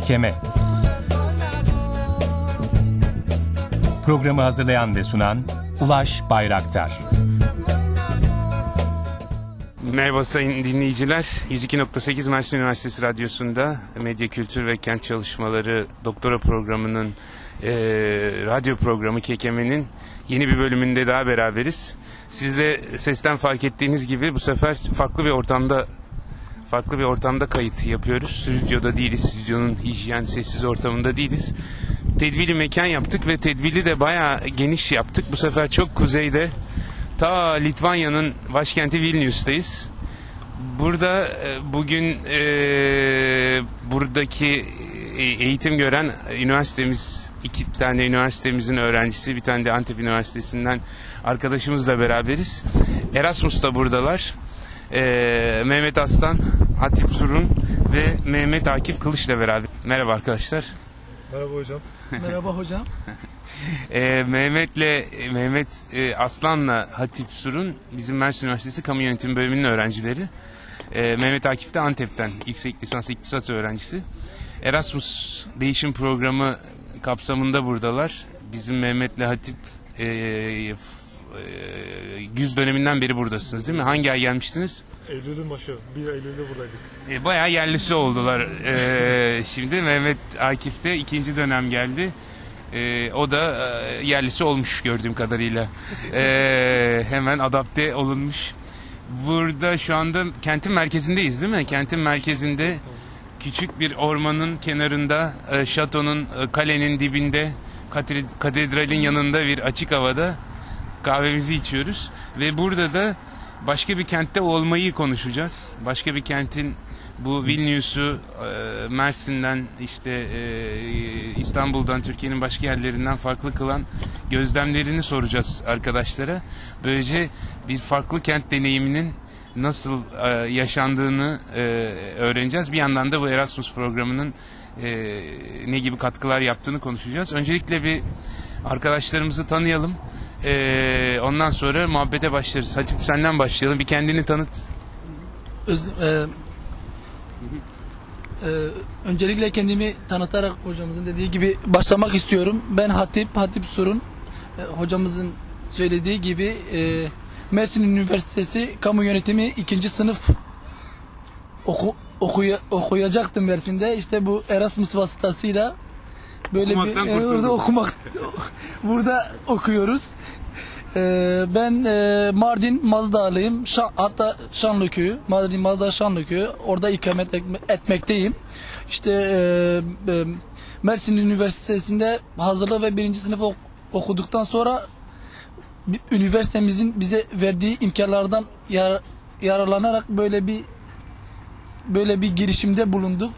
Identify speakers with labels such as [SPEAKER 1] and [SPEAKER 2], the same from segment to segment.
[SPEAKER 1] Kekeme Programı hazırlayan ve sunan Ulaş Bayraktar
[SPEAKER 2] Merhaba sayın dinleyiciler. 102.8 Mersin Üniversitesi Radyosu'nda Medya Kültür ve Kent Çalışmaları Doktora Programı'nın e, radyo programı Kekeme'nin yeni bir bölümünde daha beraberiz. Siz de sesten fark ettiğiniz gibi bu sefer farklı bir ortamda farklı bir ortamda kayıt yapıyoruz. Stüdyoda değiliz. Stüdyonun hijyen sessiz ortamında değiliz. Tedvili mekan yaptık ve tedvili de bayağı geniş yaptık. Bu sefer çok kuzeyde ta Litvanya'nın başkenti Vilnius'tayız. Burada e, bugün e, buradaki e, eğitim gören üniversitemiz iki tane üniversitemizin öğrencisi bir tane de Antep Üniversitesi'nden arkadaşımızla beraberiz. Erasmus da buradalar. E, Mehmet Aslan, Hatip Surun ve Mehmet Akif Kılıç'la beraber. Merhaba arkadaşlar.
[SPEAKER 3] Merhaba hocam.
[SPEAKER 4] Merhaba hocam.
[SPEAKER 2] E, Mehmet'le Mehmet e, Aslan'la Hatip Surun bizim Mersin Üniversitesi Kamu Yönetimi Bölümünün öğrencileri. E, Mehmet Akif de Antep'ten yüksek lisans iktisat öğrencisi. Erasmus değişim programı kapsamında buradalar. Bizim Mehmet'le Hatip e, güz döneminden beri buradasınız değil mi? Hangi ay gelmiştiniz?
[SPEAKER 3] Eylül'ün başı. 1 Eylül'de buradaydık.
[SPEAKER 2] E, bayağı yerlisi oldular. E, şimdi Mehmet Akif de ikinci dönem geldi. E, o da e, yerlisi olmuş gördüğüm kadarıyla. E, hemen adapte olunmuş. Burada şu anda kentin merkezindeyiz değil mi? Kentin merkezinde küçük bir ormanın kenarında, e, şatonun, e, kalenin dibinde, katedr- katedralin yanında bir açık havada kahvemizi içiyoruz. Ve burada da başka bir kentte olmayı konuşacağız. Başka bir kentin bu Vilnius'u e, Mersin'den işte e, İstanbul'dan Türkiye'nin başka yerlerinden farklı kılan gözlemlerini soracağız arkadaşlara. Böylece bir farklı kent deneyiminin nasıl e, yaşandığını öğreneceğiz. Bir yandan da bu Erasmus programının ne gibi katkılar yaptığını konuşacağız. Öncelikle bir arkadaşlarımızı tanıyalım. E, ondan sonra muhabbete başlarız. Hatip senden başlayalım. Bir kendini tanıt.
[SPEAKER 4] Öz, e, e, öncelikle kendimi tanıtarak hocamızın dediği gibi başlamak istiyorum. Ben Hatip, Hatip Surun. E, hocamızın söylediği gibi e, Mersin Üniversitesi Kamu Yönetimi ikinci sınıf oku, okuya, okuyacaktım Mersin'de. İşte bu Erasmus vasıtasıyla böyle
[SPEAKER 2] Okumaktan
[SPEAKER 4] bir e, burada okumak burada okuyoruz. Ee, ben e, Mardin Mazdağlıyım. Şa- hatta Şanlıköy'ü. Mardin Mazda Şanlıköy'ü. Orada ikamet etme- etmekteyim. İşte e, e, Mersin Üniversitesi'nde hazırlık ve birinci sınıf ok- okuduktan sonra üniversitemizin bize verdiği imkanlardan yar- yararlanarak böyle bir böyle bir girişimde bulunduk.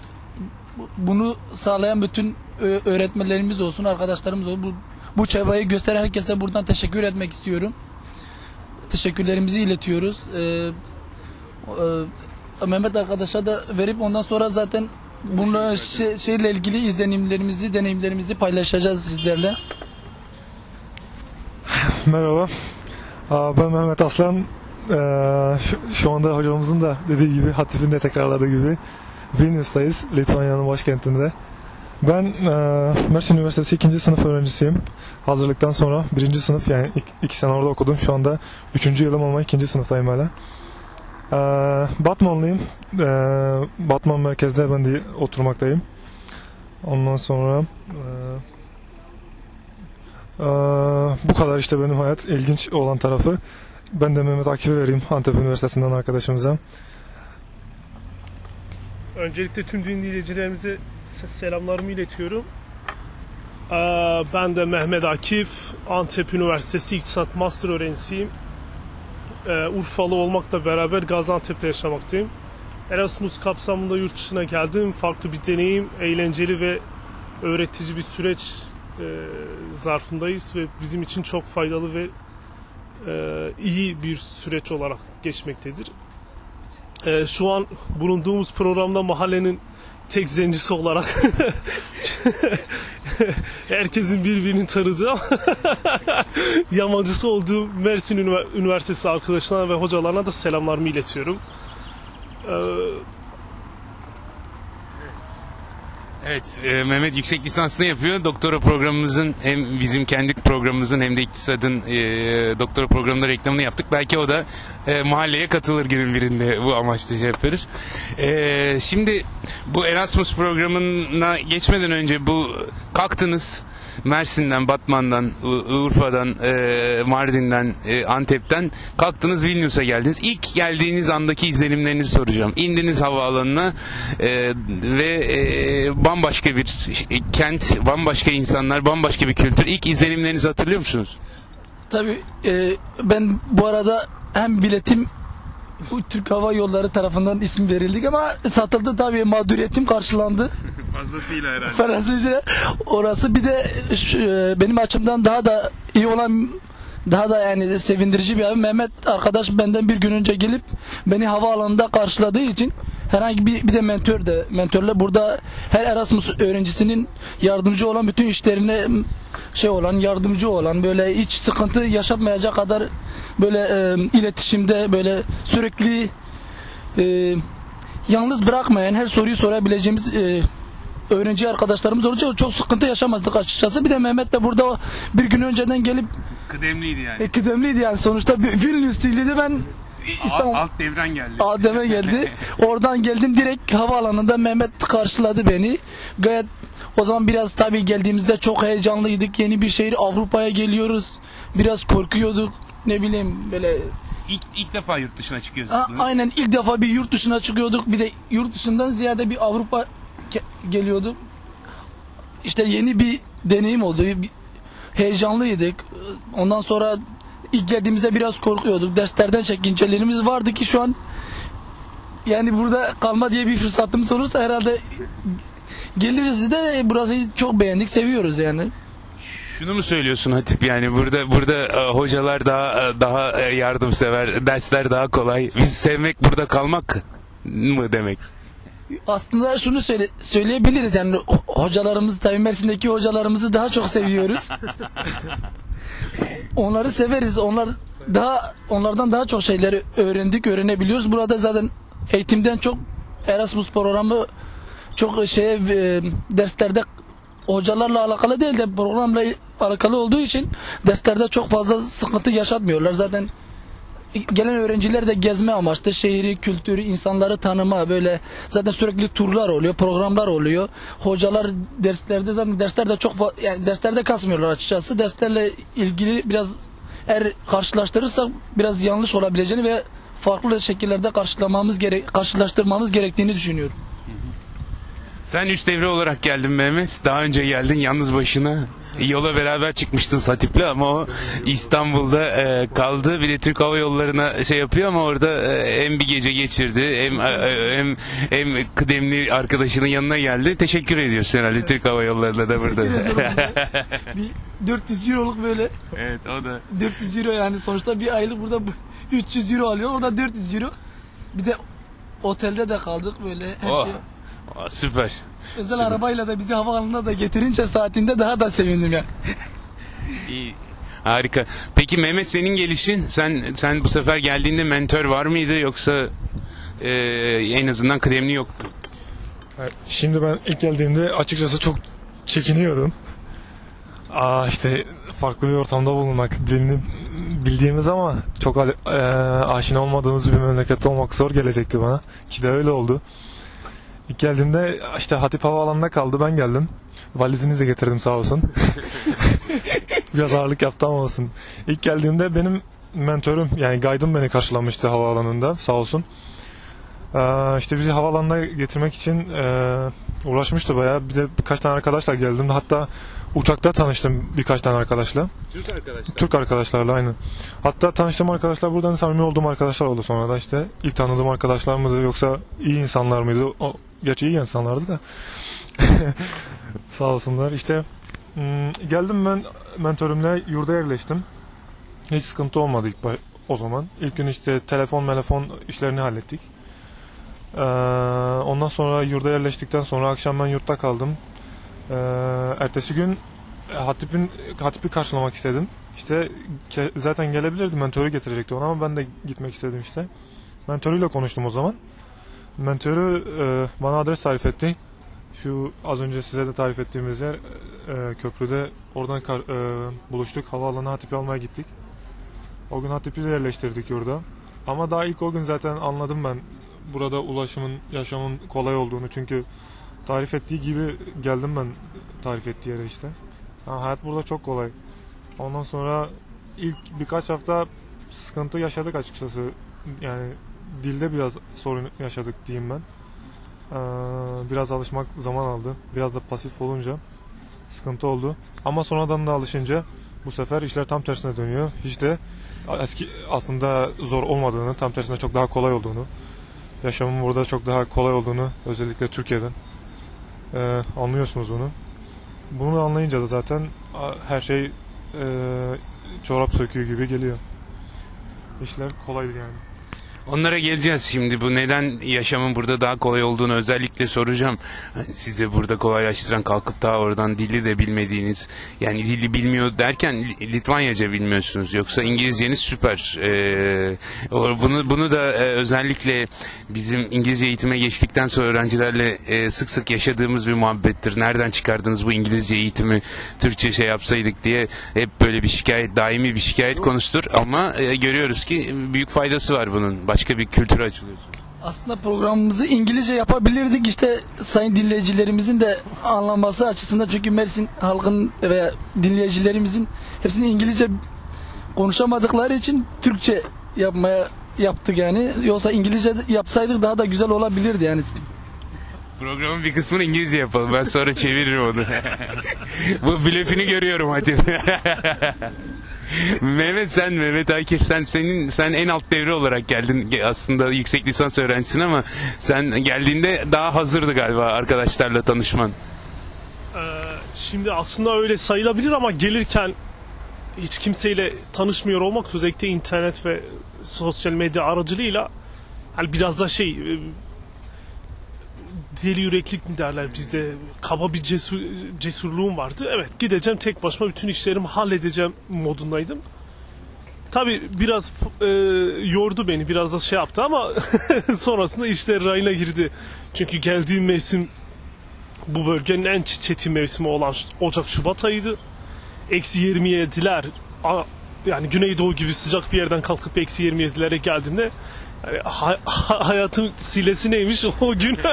[SPEAKER 4] Bu- Bunu sağlayan bütün öğretmenlerimiz olsun, arkadaşlarımız olsun. Bu, bu çabayı gösteren herkese buradan teşekkür etmek istiyorum. Teşekkürlerimizi iletiyoruz. Ee, e, Mehmet arkadaşa da verip ondan sonra zaten bununla şey, şeyle ilgili izlenimlerimizi, deneyimlerimizi paylaşacağız sizlerle.
[SPEAKER 3] Merhaba. Aa, Ben Mehmet Aslan. Ee, şu- Şu anda hocamızın da dediği gibi, Hatip'in de tekrarladığı gibi Vilnius'tayız, Litvanya'nın başkentinde. Ben e, Mersin Üniversitesi ikinci sınıf öğrencisiyim. Hazırlıktan sonra birinci sınıf yani ik- iki sene orada okudum. Şu anda üçüncü yılım ama ikinci sınıftayım hala. Ee, Batmanlıyım. Ee, Batman merkezde ben de oturmaktayım. Ondan sonra e, Ee, bu kadar işte benim hayat. ilginç olan tarafı. Ben de Mehmet Akif'e vereyim Antep Üniversitesi'nden arkadaşımıza.
[SPEAKER 5] Öncelikle tüm dinleyicilerimize se- selamlarımı iletiyorum. Ee, Ben de Mehmet Akif, Antep Üniversitesi İktisat Master öğrencisiyim. Ee, Urfalı olmakla beraber Gaziantep'te yaşamaktayım. Erasmus kapsamında yurt dışına geldim. Farklı bir deneyim, eğlenceli ve öğretici bir süreç e, zarfındayız ve bizim için çok faydalı ve e, iyi bir süreç olarak geçmektedir. Ee, şu an bulunduğumuz programda mahallenin tek zencisi olarak herkesin birbirini tanıdığı ama yabancısı olduğu Mersin Ünivers- Üniversitesi arkadaşlarına ve hocalarına da selamlarımı iletiyorum. Ee,
[SPEAKER 2] Evet, e, Mehmet yüksek lisansını yapıyor. Doktora programımızın hem bizim kendi programımızın hem de iktisadın e, doktora programında reklamını yaptık. Belki o da e, mahalleye katılır günün birinde bu amaçla şey yapıyoruz. E, şimdi bu Erasmus programına geçmeden önce bu kalktınız Mersin'den, Batman'dan, Urfa'dan, e, Mardin'den, e, Antep'ten kalktınız Vilnius'a geldiniz. İlk geldiğiniz andaki izlenimlerinizi soracağım. İndiniz havaalanına e, ve e, bambaşka bir kent, bambaşka insanlar, bambaşka bir kültür. İlk izlenimlerinizi hatırlıyor musunuz?
[SPEAKER 4] Tabii e, ben bu arada hem biletim bu Türk Hava Yolları tarafından isim verildik ama satıldı tabii mağduriyetim karşılandı.
[SPEAKER 2] Fazlasıyla herhalde.
[SPEAKER 4] Fransızca orası bir de şu, e, benim açımdan daha da iyi olan daha da yani sevindirici bir abi Mehmet arkadaş benden bir gün önce gelip beni havaalanında karşıladığı için herhangi bir, bir de mentör de mentörle burada her Erasmus öğrencisinin yardımcı olan bütün işlerine şey olan yardımcı olan böyle hiç sıkıntı yaşatmayacak kadar böyle e, iletişimde böyle sürekli e, yalnız bırakmayan her soruyu sorabileceğimiz e, öğrenci arkadaşlarımız olunca çok sıkıntı yaşamadık açıkçası. Bir de Mehmet de burada bir gün önceden gelip
[SPEAKER 2] Kıdemliydi yani.
[SPEAKER 4] e, kıdemliydi yani sonuçta Vilnius değildi ben İstanbul
[SPEAKER 2] Alt, alt devren geldi.
[SPEAKER 4] Adem'e geldi. Oradan geldim direkt havaalanında Mehmet karşıladı beni. Gayet o zaman biraz tabii geldiğimizde çok heyecanlıydık. Yeni bir şehir Avrupa'ya geliyoruz. Biraz korkuyorduk. Ne bileyim böyle
[SPEAKER 2] İlk, ilk defa yurt dışına çıkıyorsunuz.
[SPEAKER 4] A- aynen ilk defa bir yurt dışına çıkıyorduk. Bir de yurt dışından ziyade bir Avrupa ke- geliyorduk. İşte yeni bir deneyim oldu. Bir- heyecanlıydık. Ondan sonra ilk geldiğimizde biraz korkuyorduk. Derslerden çekincelerimiz vardı ki şu an yani burada kalma diye bir fırsatımız olursa herhalde geliriz de burası çok beğendik, seviyoruz yani.
[SPEAKER 2] Şunu mu söylüyorsun Hatip yani burada burada e, hocalar daha e, daha e, yardımsever, dersler daha kolay. Biz sevmek burada kalmak mı demek?
[SPEAKER 4] Aslında şunu söyle, söyleyebiliriz yani ho- hocalarımız tabii Mersin'deki hocalarımızı daha çok seviyoruz. Onları severiz. Onlar daha onlardan daha çok şeyleri öğrendik, öğrenebiliyoruz. Burada zaten eğitimden çok Erasmus programı çok şeye e, derslerde hocalarla alakalı değil de programla alakalı olduğu için derslerde çok fazla sıkıntı yaşatmıyorlar. Zaten gelen öğrenciler de gezme amaçlı şehri, kültürü, insanları tanıma böyle zaten sürekli turlar oluyor, programlar oluyor. Hocalar derslerde zaten derslerde çok yani derslerde kasmıyorlar açıkçası. Derslerle ilgili biraz eğer karşılaştırırsak biraz yanlış olabileceğini ve farklı şekillerde karşılamamız gerek karşılaştırmamız gerektiğini düşünüyorum.
[SPEAKER 2] Sen üst devre olarak geldin Mehmet. Daha önce geldin yalnız başına. Yola beraber çıkmıştın Hatip'le ama o İstanbul'da e, kaldı. Bir de Türk Hava Yolları'na şey yapıyor ama orada e, hem bir gece geçirdi hem e, hem hem kıdemli arkadaşının yanına geldi. Teşekkür ediyorsun herhalde Türk Hava Yolları'na da burada.
[SPEAKER 4] Bir 400 euroluk böyle
[SPEAKER 2] evet o da
[SPEAKER 4] 400 euro yani sonuçta bir aylık burada bu- 300 euro alıyor orada 400 euro. Bir de otelde de kaldık böyle her
[SPEAKER 2] Oh.
[SPEAKER 4] şey.
[SPEAKER 2] Aa, süper.
[SPEAKER 4] Özel
[SPEAKER 2] Süper.
[SPEAKER 4] arabayla da bizi havaalanına da getirince saatinde daha da sevindim yani.
[SPEAKER 2] İyi. Harika. Peki Mehmet senin gelişin sen sen bu sefer geldiğinde mentor var mıydı yoksa e, en azından kıdemli yoktu?
[SPEAKER 3] Şimdi ben ilk geldiğimde açıkçası çok çekiniyordum. Aa işte farklı bir ortamda bulunmak, dilini bildiğimiz ama çok eee, aşina olmadığımız bir memlekette olmak zor gelecekti bana. Ki de öyle oldu. İlk geldiğimde işte Hatip Havaalanı'na kaldı ben geldim. Valizini de getirdim sağ olsun. Biraz ağırlık yaptı ama olsun. İlk geldiğimde benim mentörüm yani guide'ım beni karşılamıştı havaalanında sağ olsun. Ee, işte bizi havaalanına getirmek için e, uğraşmıştı bayağı. Bir de birkaç tane arkadaşla geldim. Hatta uçakta tanıştım birkaç tane arkadaşla.
[SPEAKER 2] Türk arkadaşlar.
[SPEAKER 3] Türk arkadaşlarla aynı. Hatta tanıştığım arkadaşlar buradan samimi olduğum arkadaşlar oldu sonra da işte. ilk tanıdığım arkadaşlar mıydı yoksa iyi insanlar mıydı? O, gerçi iyi insanlardı da. Sağ olsunlar. İşte hmm, geldim ben mentörümle yurda yerleştim. Hiç sıkıntı olmadı ilk ba- o zaman. İlk gün işte telefon telefon işlerini hallettik. Ee, ondan sonra yurda yerleştikten sonra akşam ben yurtta kaldım. Ee, ertesi gün Hatip'in Hatip'i karşılamak istedim. İşte ke- zaten gelebilirdi. Mentörü getirecekti ona ama ben de gitmek istedim işte. Mentörüyle konuştum o zaman. Mentörü e, bana adres tarif etti. Şu az önce size de tarif ettiğimiz yer e, köprüde oradan kar- e, buluştuk. Havaalanına Hatip'i almaya gittik. O gün Hatip'i de yerleştirdik orada. Ama daha ilk o gün zaten anladım ben burada ulaşımın, yaşamın kolay olduğunu. Çünkü tarif ettiği gibi geldim ben tarif ettiği yere işte. Ha, hayat burada çok kolay. Ondan sonra ilk birkaç hafta sıkıntı yaşadık açıkçası. Yani dilde biraz sorun yaşadık diyeyim ben. Ee, biraz alışmak zaman aldı. Biraz da pasif olunca sıkıntı oldu. Ama sonradan da alışınca bu sefer işler tam tersine dönüyor. Hiç de eski aslında zor olmadığını, tam tersine çok daha kolay olduğunu, yaşamın burada çok daha kolay olduğunu özellikle Türkiye'den ee, anlıyorsunuz bunu. Bunu anlayınca da zaten her şey e, çorap söküğü gibi geliyor. İşler kolaydı yani.
[SPEAKER 2] Onlara geleceğiz şimdi. Bu neden yaşamın burada daha kolay olduğunu özellikle soracağım. Size burada kolaylaştıran kalkıp da oradan dili de bilmediğiniz yani dili bilmiyor derken Li- Litvanyaca bilmiyorsunuz. Yoksa İngilizceniz süper. Ee, bunu bunu da e, özellikle bizim İngilizce eğitime geçtikten sonra öğrencilerle e, sık sık yaşadığımız bir muhabbettir. Nereden çıkardınız bu İngilizce eğitimi Türkçe şey yapsaydık diye hep böyle bir şikayet daimi bir şikayet konusudur ama e, görüyoruz ki büyük faydası var bunun. Başka bir kültüre açılıyorsun.
[SPEAKER 4] Aslında programımızı İngilizce yapabilirdik işte sayın dinleyicilerimizin de anlaması açısından çünkü Mersin halkın veya dinleyicilerimizin hepsini İngilizce konuşamadıkları için Türkçe yapmaya yaptık yani. Yoksa İngilizce yapsaydık daha da güzel olabilirdi yani.
[SPEAKER 2] Programın bir kısmını İngilizce yapalım. Ben sonra çeviririm onu. Bu blöfünü görüyorum hadi. Mehmet sen Mehmet Akif sen senin sen en alt devre olarak geldin Ge- aslında yüksek lisans öğrencisin ama sen geldiğinde daha hazırdı galiba arkadaşlarla tanışman.
[SPEAKER 5] Ee, şimdi aslında öyle sayılabilir ama gelirken hiç kimseyle tanışmıyor olmak özellikle internet ve sosyal medya aracılığıyla hani biraz da şey e, deli yüreklik mi derler bizde kaba bir cesur, cesurluğum vardı. Evet gideceğim tek başıma bütün işlerimi halledeceğim modundaydım. Tabi biraz e, yordu beni biraz da şey yaptı ama sonrasında işler rayına girdi. Çünkü geldiğim mevsim bu bölgenin en çetin mevsimi olan Ocak Şubat ayıydı. Eksi 27'ler a- yani Güneydoğu gibi sıcak bir yerden kalkıp eksi 27'lere geldiğimde yani ha- ha- hayatın silesi neymiş o gün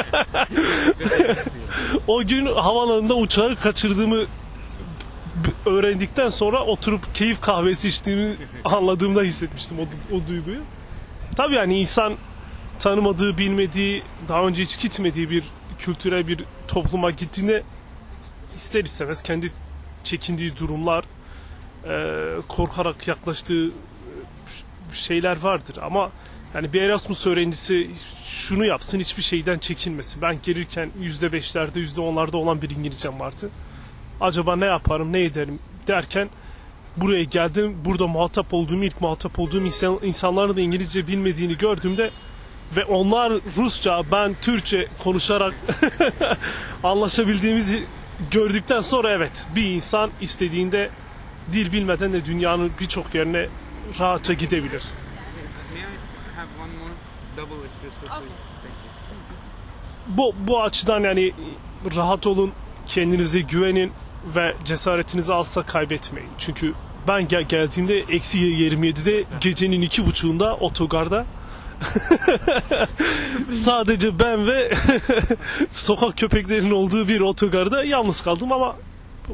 [SPEAKER 5] o gün havaalanında uçağı kaçırdığımı öğrendikten sonra oturup keyif kahvesi içtiğimi anladığımda hissetmiştim o, o duyguyu. Tabii yani insan tanımadığı, bilmediği, daha önce hiç gitmediği bir kültüre, bir topluma gittiğinde ister istemez kendi çekindiği durumlar, korkarak yaklaştığı şeyler vardır. Ama yani bir Erasmus öğrencisi şunu yapsın, hiçbir şeyden çekinmesin. Ben gelirken %5'lerde, %10'larda olan bir İngilizcem vardı. Acaba ne yaparım, ne ederim derken buraya geldim. Burada muhatap olduğum, ilk muhatap olduğum insan, insanların da İngilizce bilmediğini gördüğümde ve onlar Rusça, ben Türkçe konuşarak anlaşabildiğimizi gördükten sonra evet bir insan istediğinde dil bilmeden de dünyanın birçok yerine rahatça gidebilir. Bu, bu açıdan yani rahat olun, kendinize güvenin ve cesaretinizi asla kaybetmeyin. Çünkü ben gel geldiğimde eksi 27'de gecenin iki buçuğunda otogarda sadece ben ve sokak köpeklerinin olduğu bir otogarda yalnız kaldım ama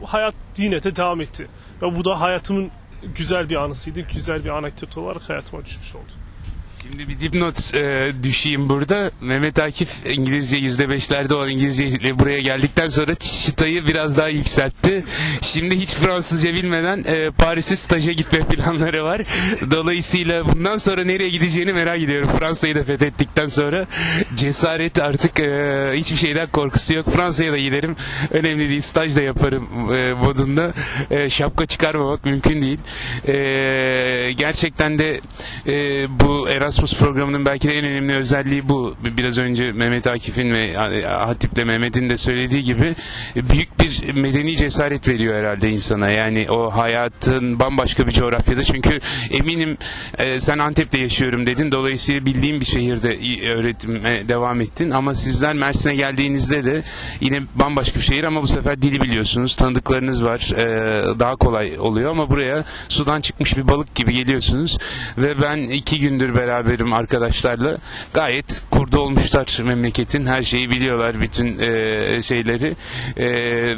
[SPEAKER 5] hayat yine de devam etti. Ve bu da hayatımın güzel bir anısıydı. Güzel bir anekdot olarak hayatıma düşmüş oldu.
[SPEAKER 2] Şimdi bir dipnot e, düşeyim burada. Mehmet Akif İngilizce %5'lerde olan İngilizce buraya geldikten sonra çıtayı biraz daha yükseltti. Şimdi hiç Fransızca bilmeden e, Paris'e staja gitme planları var. Dolayısıyla bundan sonra nereye gideceğini merak ediyorum. Fransa'yı da fethettikten sonra cesaret artık e, hiçbir şeyden korkusu yok. Fransa'ya da giderim. Önemli değil. Staj da yaparım e, modunda. E, şapka çıkarmamak mümkün değil. E, gerçekten de e, bu Erasmus Erasmus programının belki de en önemli özelliği bu. Biraz önce Mehmet Akif'in ve Hatip'le Mehmet'in de söylediği gibi büyük bir medeni cesaret veriyor herhalde insana. Yani o hayatın bambaşka bir coğrafyada. Çünkü eminim e, sen Antep'te yaşıyorum dedin. Dolayısıyla bildiğin bir şehirde öğretime devam ettin. Ama sizler Mersin'e geldiğinizde de yine bambaşka bir şehir ama bu sefer dili biliyorsunuz. Tanıdıklarınız var. E, daha kolay oluyor ama buraya sudan çıkmış bir balık gibi geliyorsunuz. Ve ben iki gündür beraberim arkadaşlarla. Gayet kurdu olmuşlar memleketin. Her şeyi biliyorlar bütün e, şeyleri. E,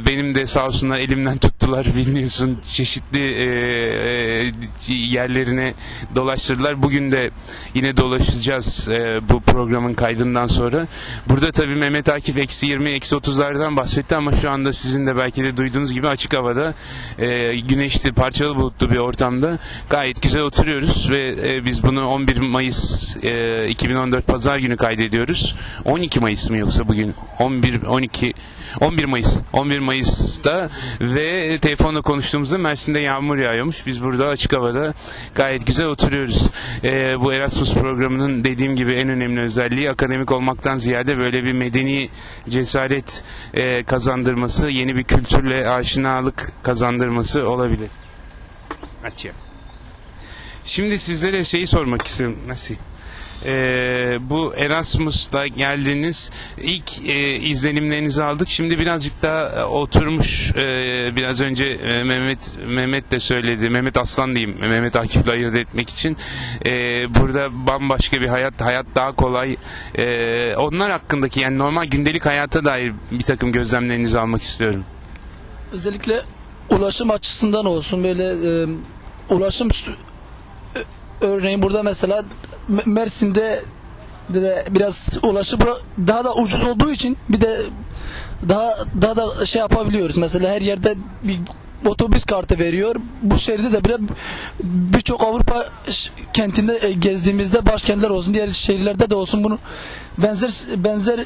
[SPEAKER 2] benim de sağ olsunlar elimden tuttular biliyorsun. Çeşitli e, e, yerlerine dolaştırdılar. Bugün de yine dolaşacağız e, bu programın kaydından sonra. Burada tabii Mehmet Akif eksi 20, eksi 30'lardan bahsetti ama şu anda sizin de belki de duyduğunuz gibi açık havada e, güneşli, parçalı bulutlu bir ortamda gayet güzel oturuyoruz ve e, biz bunu 11 Mayıs e, 2014 Pazar günü kaydediyoruz. 12 Mayıs mı yoksa bugün? 11, 12, 11 Mayıs. 11 Mayıs'ta ve telefonla konuştuğumuzda Mersin'de yağmur yağıyormuş. Biz burada açık havada gayet güzel oturuyoruz. E, bu Erasmus programının dediğim gibi en önemli özelliği akademik olmaktan ziyade böyle bir medeni cesaret e, kazandırması, yeni bir kültürle aşinalık kazandırması olabilir. Açıyor. Şimdi sizlere şeyi sormak istiyorum. Nasıl? Ee, bu Erasmus'ta geldiniz ilk e, izlenimlerinizi aldık. Şimdi birazcık daha e, oturmuş e, biraz önce e, Mehmet Mehmet de söyledi. Mehmet Aslan diyeyim. Mehmet Akif'le ayırt etmek için. E, burada bambaşka bir hayat. Hayat daha kolay. E, onlar hakkındaki yani normal gündelik hayata dair bir takım gözlemlerinizi almak istiyorum.
[SPEAKER 4] Özellikle ulaşım açısından olsun böyle e, ulaşım ö- örneğin burada mesela Mersin'de de biraz ulaşım bura- daha da ucuz olduğu için bir de daha daha da şey yapabiliyoruz. Mesela her yerde bir otobüs kartı veriyor. Bu şehirde de bile birçok Avrupa kentinde e, gezdiğimizde başkentler olsun, diğer şehirlerde de olsun bunu benzer benzer e,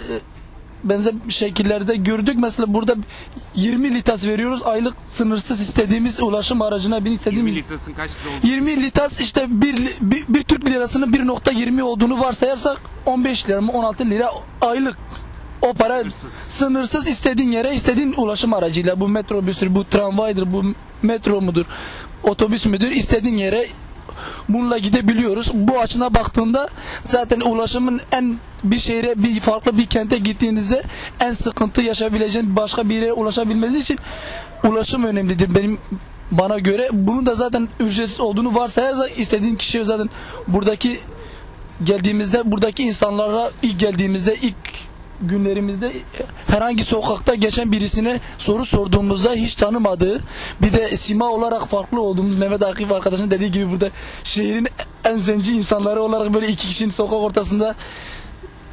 [SPEAKER 4] benzer şekillerde gördük. Mesela burada 20 litas veriyoruz. Aylık sınırsız istediğimiz ulaşım aracına bin istediğimiz
[SPEAKER 2] 20 litrasın kaç lira oldu?
[SPEAKER 4] 20 litas işte bir, bir, bir Türk lirasının 1.20 olduğunu varsayarsak 15 lira mı 16 lira aylık o para
[SPEAKER 2] Sınırsız.
[SPEAKER 4] sınırsız istediğin yere istediğin ulaşım aracıyla bu metrobüstür bu tramvaydır bu metro mudur otobüs müdür istediğin yere bununla gidebiliyoruz. Bu açına baktığında zaten ulaşımın en bir şehre bir farklı bir kente gittiğinizde en sıkıntı yaşayabileceğin başka bir yere ulaşabilmesi için ulaşım önemlidir benim bana göre. Bunun da zaten ücretsiz olduğunu varsayarsak istediğin kişiye zaten buradaki geldiğimizde buradaki insanlara ilk geldiğimizde ilk günlerimizde herhangi sokakta geçen birisine soru sorduğumuzda hiç tanımadığı bir de sima olarak farklı olduğumuz Mehmet Akif arkadaşın dediği gibi burada şehrin en zenci insanları olarak böyle iki kişinin sokak ortasında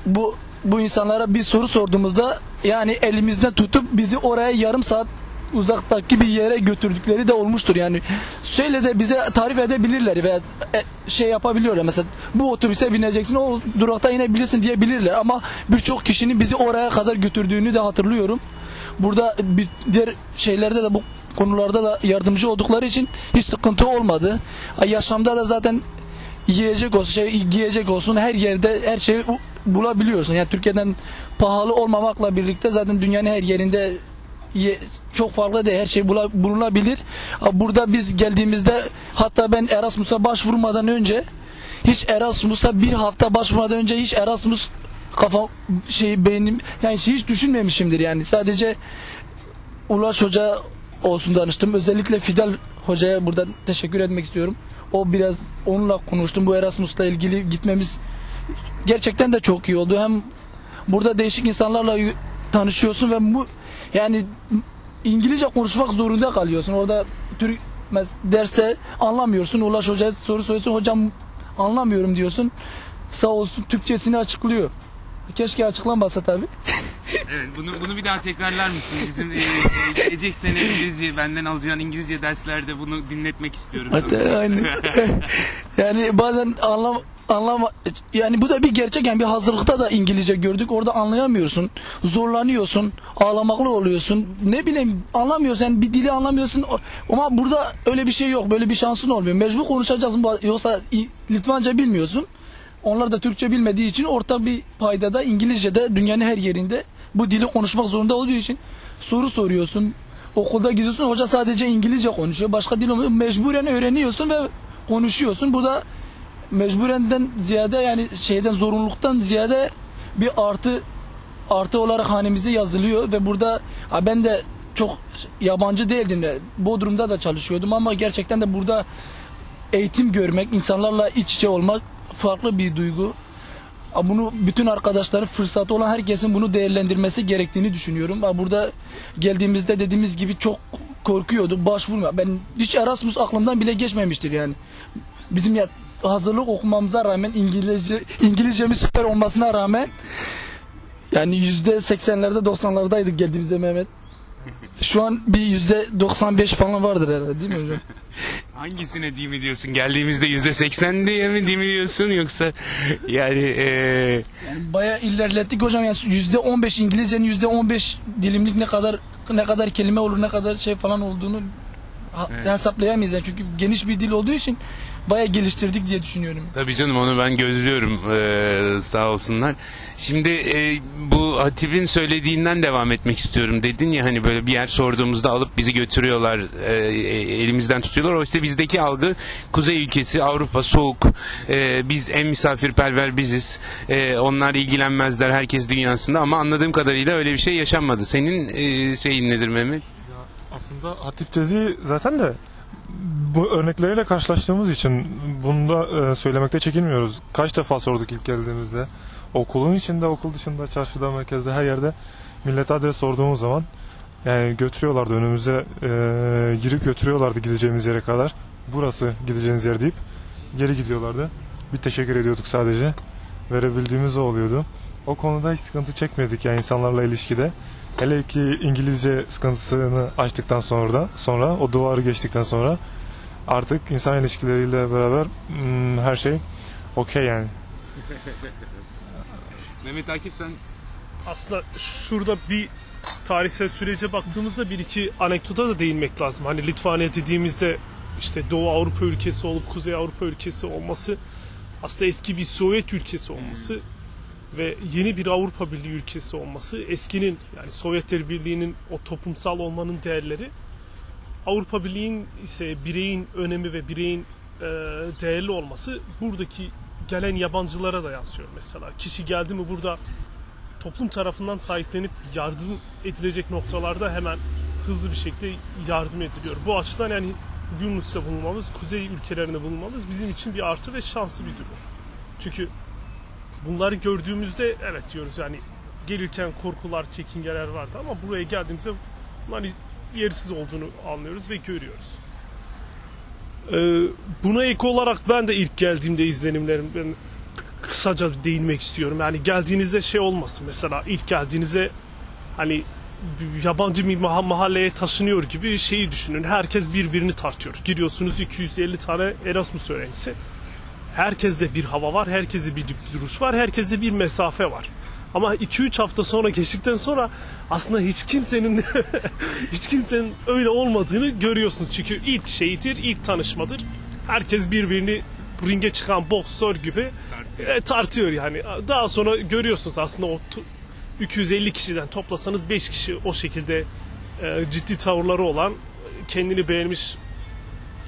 [SPEAKER 4] bu bu insanlara bir soru sorduğumuzda yani elimizden tutup bizi oraya yarım saat uzaktaki bir yere götürdükleri de olmuştur. Yani şöyle de bize tarif edebilirler veya e, şey yapabiliyorlar. Mesela bu otobüse bineceksin o durakta inebilirsin diyebilirler. Ama birçok kişinin bizi oraya kadar götürdüğünü de hatırlıyorum. Burada bir diğer şeylerde de bu konularda da yardımcı oldukları için hiç sıkıntı olmadı. Yaşamda da zaten yiyecek olsun, şey giyecek olsun her yerde her şeyi bulabiliyorsun. Yani Türkiye'den pahalı olmamakla birlikte zaten dünyanın her yerinde ye- çok farklı değil her şey bulunabilir. Burada biz geldiğimizde hatta ben Erasmus'a başvurmadan önce hiç Erasmus'a bir hafta başvurmadan önce hiç Erasmus kafa şey beynim yani hiç düşünmemişimdir yani sadece Ulaş Hoca olsun danıştım. Özellikle Fidel Hoca'ya buradan teşekkür etmek istiyorum. O biraz onunla konuştum. Bu Erasmus'la ilgili gitmemiz gerçekten de çok iyi oldu. Hem burada değişik insanlarla tanışıyorsun ve bu yani İngilizce konuşmak zorunda kalıyorsun. Orada Türk derste anlamıyorsun. Ulaş Hoca'ya soru soruyorsun. Hocam anlamıyorum diyorsun. Sağ olsun Türkçesini açıklıyor. Keşke açıklanmasa tabii.
[SPEAKER 2] Evet, bunu bunu bir daha tekrarlar mısın? Bizim e, gelecek sene İngilizce benden alacağın İngilizce derslerde bunu dinletmek istiyorum.
[SPEAKER 4] Hatta aynı. yani bazen anlam anlama yani bu da bir gerçek yani bir hazırlıkta da İngilizce gördük orada anlayamıyorsun zorlanıyorsun ağlamaklı oluyorsun ne bileyim anlamıyorsun yani bir dili anlamıyorsun ama burada öyle bir şey yok böyle bir şansın olmuyor mecbur konuşacaksın yoksa Litvanca bilmiyorsun Onlar da Türkçe bilmediği için ortak bir paydada İngilizce'de dünyanın her yerinde bu dili konuşmak zorunda olduğu için soru soruyorsun. Okulda gidiyorsun hoca sadece İngilizce konuşuyor. Başka dil. Mecburen öğreniyorsun ve konuşuyorsun. Burada mecburenden ziyade yani şeyden zorunluluktan ziyade bir artı artı olarak hanemize yazılıyor ve burada ha ben de çok yabancı değildim de Bodrum'da da çalışıyordum ama gerçekten de burada eğitim görmek, insanlarla iç içe olmak farklı bir duygu. Bunu bütün arkadaşların fırsatı olan herkesin bunu değerlendirmesi gerektiğini düşünüyorum. Burada geldiğimizde dediğimiz gibi çok korkuyorduk. Başvurma. Ben hiç Erasmus aklımdan bile geçmemiştir yani. Bizim ya hazırlık okumamıza rağmen İngilizce İngilizcemiz süper olmasına rağmen yani yüzde seksenlerde 90'lardaydık geldiğimizde Mehmet. Şu an bir yüzde 95 falan vardır herhalde değil mi hocam?
[SPEAKER 2] Hangisine değil mi diyorsun? Geldiğimizde yüzde seksen diye mi değil mi diyorsun yoksa yani eee
[SPEAKER 4] Yani bayağı ilerlettik hocam yani yüzde 15 İngilizcenin yüzde 15 dilimlik ne kadar ne kadar kelime olur ne kadar şey falan olduğunu
[SPEAKER 2] Evet.
[SPEAKER 4] hesaplayamayız yani çünkü geniş bir dil olduğu için bayağı geliştirdik diye düşünüyorum.
[SPEAKER 2] Tabii canım onu ben gözlüyorum eee, sağ olsunlar. Şimdi eee, bu Hatip'in söylediğinden devam etmek istiyorum. Dedin ya hani böyle bir yer sorduğumuzda alıp bizi götürüyorlar, eee, elimizden tutuyorlar. Oysa bizdeki algı Kuzey ülkesi, Avrupa soğuk, eee, biz en misafirperver biziz. Eee, onlar ilgilenmezler herkes dünyasında ama anladığım kadarıyla öyle bir şey yaşanmadı. Senin eee, şeyin nedir Mehmet?
[SPEAKER 3] Aslında Hatip tezi zaten de bu örnekleriyle karşılaştığımız için bunu da e, söylemekte çekinmiyoruz. Kaç defa sorduk ilk geldiğimizde. Okulun içinde, okul dışında, çarşıda, merkezde, her yerde millet adres sorduğumuz zaman yani götürüyorlardı önümüze e, girip götürüyorlardı gideceğimiz yere kadar. Burası gideceğiniz yer deyip geri gidiyorlardı. Bir teşekkür ediyorduk sadece. Verebildiğimiz o oluyordu. O konuda hiç sıkıntı çekmedik yani insanlarla ilişkide. Hele ki İngilizce sıkıntısını açtıktan sonra da sonra o duvarı geçtikten sonra artık insan ilişkileriyle beraber hmm, her şey okey yani.
[SPEAKER 2] Mehmet Akif sen
[SPEAKER 5] aslında şurada bir tarihsel sürece baktığımızda bir iki anekdota da değinmek lazım. Hani Litvanya dediğimizde işte Doğu Avrupa ülkesi olup Kuzey Avrupa ülkesi olması aslında eski bir Sovyet ülkesi olması ve yeni bir Avrupa Birliği ülkesi olması eskinin yani Sovyetler Birliği'nin o toplumsal olmanın değerleri Avrupa Birliği'nin ise bireyin önemi ve bireyin e, değerli olması buradaki gelen yabancılara da yansıyor mesela. Kişi geldi mi burada toplum tarafından sahiplenip yardım edilecek noktalarda hemen hızlı bir şekilde yardım ediliyor. Bu açıdan yani Vilnius'ta bulunmamız, kuzey ülkelerinde bulunmamız bizim için bir artı ve şanslı bir durum. Çünkü bunları gördüğümüzde evet diyoruz yani gelirken korkular, çekingeler vardı ama buraya geldiğimizde bunların yersiz olduğunu anlıyoruz ve görüyoruz. Ee, buna ek olarak ben de ilk geldiğimde izlenimlerim ben kısaca değinmek istiyorum. Yani geldiğinizde şey olmasın mesela ilk geldiğinizde hani yabancı bir maha- mahalleye taşınıyor gibi şeyi düşünün. Herkes birbirini tartıyor. Giriyorsunuz 250 tane Erasmus öğrencisi. Herkeste bir hava var, herkeste bir duruş var, herkeste bir mesafe var. Ama 2-3 hafta sonra geçtikten sonra aslında hiç kimsenin hiç kimsenin öyle olmadığını görüyorsunuz. Çünkü ilk şeydir, ilk tanışmadır. Herkes birbirini ringe çıkan boksör gibi e, tartıyor yani. Daha sonra görüyorsunuz aslında o tu- 250 kişiden toplasanız 5 kişi o şekilde e, ciddi tavırları olan kendini beğenmiş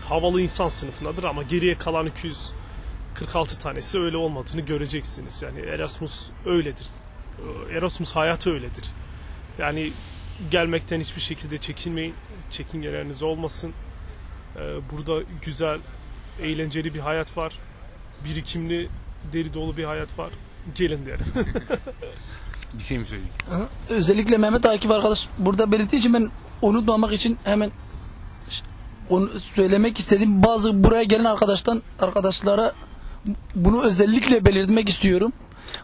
[SPEAKER 5] havalı insan sınıfındadır ama geriye kalan 246 tanesi öyle olmadığını göreceksiniz. Yani Erasmus öyledir. Erasmus hayatı öyledir. Yani gelmekten hiçbir şekilde çekinmeyin. Çekingeleriniz olmasın. Ee, Burada güzel, eğlenceli bir hayat var. Birikimli, deri dolu bir hayat var. Gelin derim.
[SPEAKER 2] bir şey mi söyleyeyim?
[SPEAKER 4] Özellikle Mehmet Akif arkadaş burada belirttiği için ben unutmamak için hemen onu söylemek istedim. Bazı buraya gelen arkadaştan arkadaşlara bunu özellikle belirtmek istiyorum.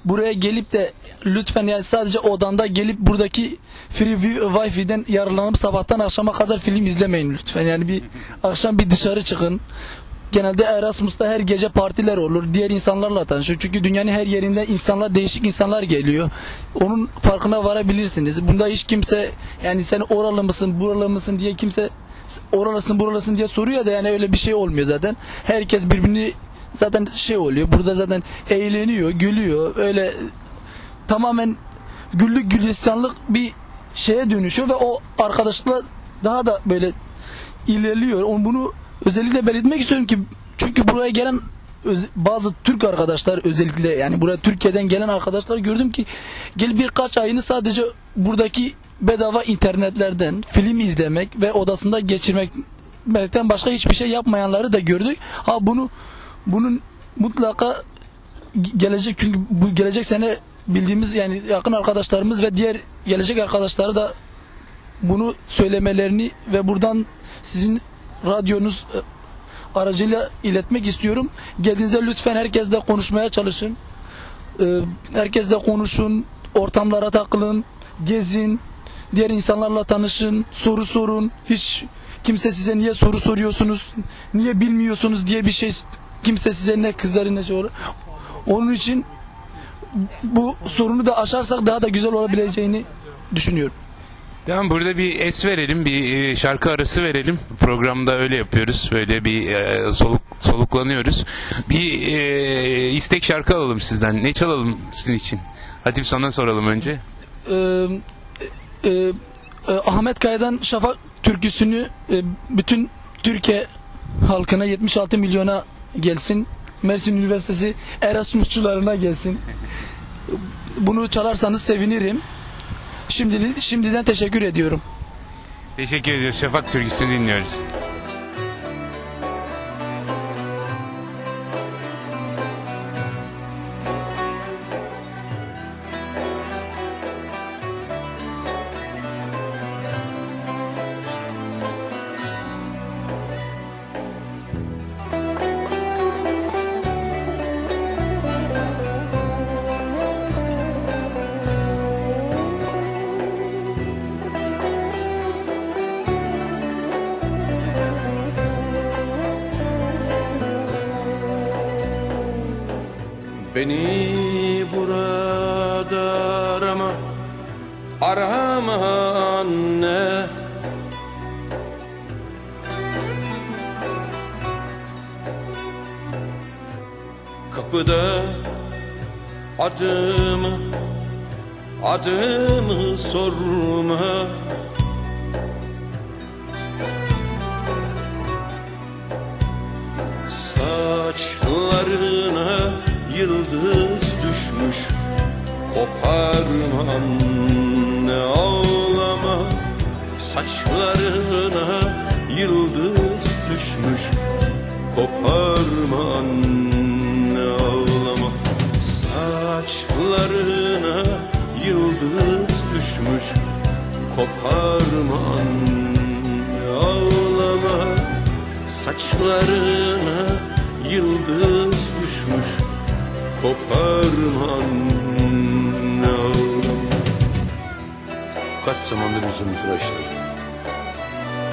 [SPEAKER 4] Buraya gelip de lütfen yani sadece odanda gelip buradaki free wi- wifi'den yararlanıp sabahtan akşama kadar film izlemeyin lütfen. Yani bir akşam bir dışarı çıkın. Genelde Erasmus'ta her gece partiler olur. Diğer insanlarla tanışın. Çünkü dünyanın her yerinde insanlar değişik insanlar geliyor. Onun farkına varabilirsiniz. Bunda hiç kimse yani sen oralı mısın, buralı mısın diye kimse oralısın, buralısın diye soruyor da yani öyle bir şey olmuyor zaten. Herkes birbirini zaten şey oluyor. Burada zaten eğleniyor, gülüyor. Öyle tamamen güllük gülistanlık bir şeye dönüşüyor ve o arkadaşlar daha da böyle ilerliyor. On bunu özellikle belirtmek istiyorum ki çünkü buraya gelen bazı Türk arkadaşlar özellikle yani buraya Türkiye'den gelen arkadaşlar gördüm ki gel birkaç ayını sadece buradaki bedava internetlerden film izlemek ve odasında geçirmekten başka hiçbir şey yapmayanları da gördük. Ha bunu bunun mutlaka ge- gelecek çünkü bu gelecek sene bildiğimiz yani yakın arkadaşlarımız ve diğer gelecek arkadaşları da bunu söylemelerini ve buradan sizin radyonuz e, aracıyla iletmek istiyorum. Geldiğinizde lütfen herkesle konuşmaya çalışın. Ee, Herkesle konuşun, ortamlara takılın, gezin, diğer insanlarla tanışın, soru sorun. Hiç kimse size niye soru soruyorsunuz, niye bilmiyorsunuz diye bir şey kimse size ne kızar ne şey olur. Onun için bu sorunu da aşarsak daha da güzel olabileceğini düşünüyorum.
[SPEAKER 2] Tamam burada bir es verelim, bir e, şarkı arası verelim. Programda öyle yapıyoruz. Böyle bir e, soluk soluklanıyoruz. Bir e, istek şarkı alalım sizden. Ne çalalım sizin için? Hatip sana soralım önce.
[SPEAKER 4] Ee, e, e, Ahmet Kaya'dan Şafak türküsünü e, bütün Türkiye halkına 76 milyona gelsin. Mersin Üniversitesi Erasmusçularına gelsin. Bunu çalarsanız sevinirim. Şimdi, şimdiden teşekkür ediyorum.
[SPEAKER 2] Teşekkür ediyoruz. Şafak türküsünü dinliyoruz.
[SPEAKER 6] Adımı
[SPEAKER 7] Kaç zamandır yüzümü tıraştım.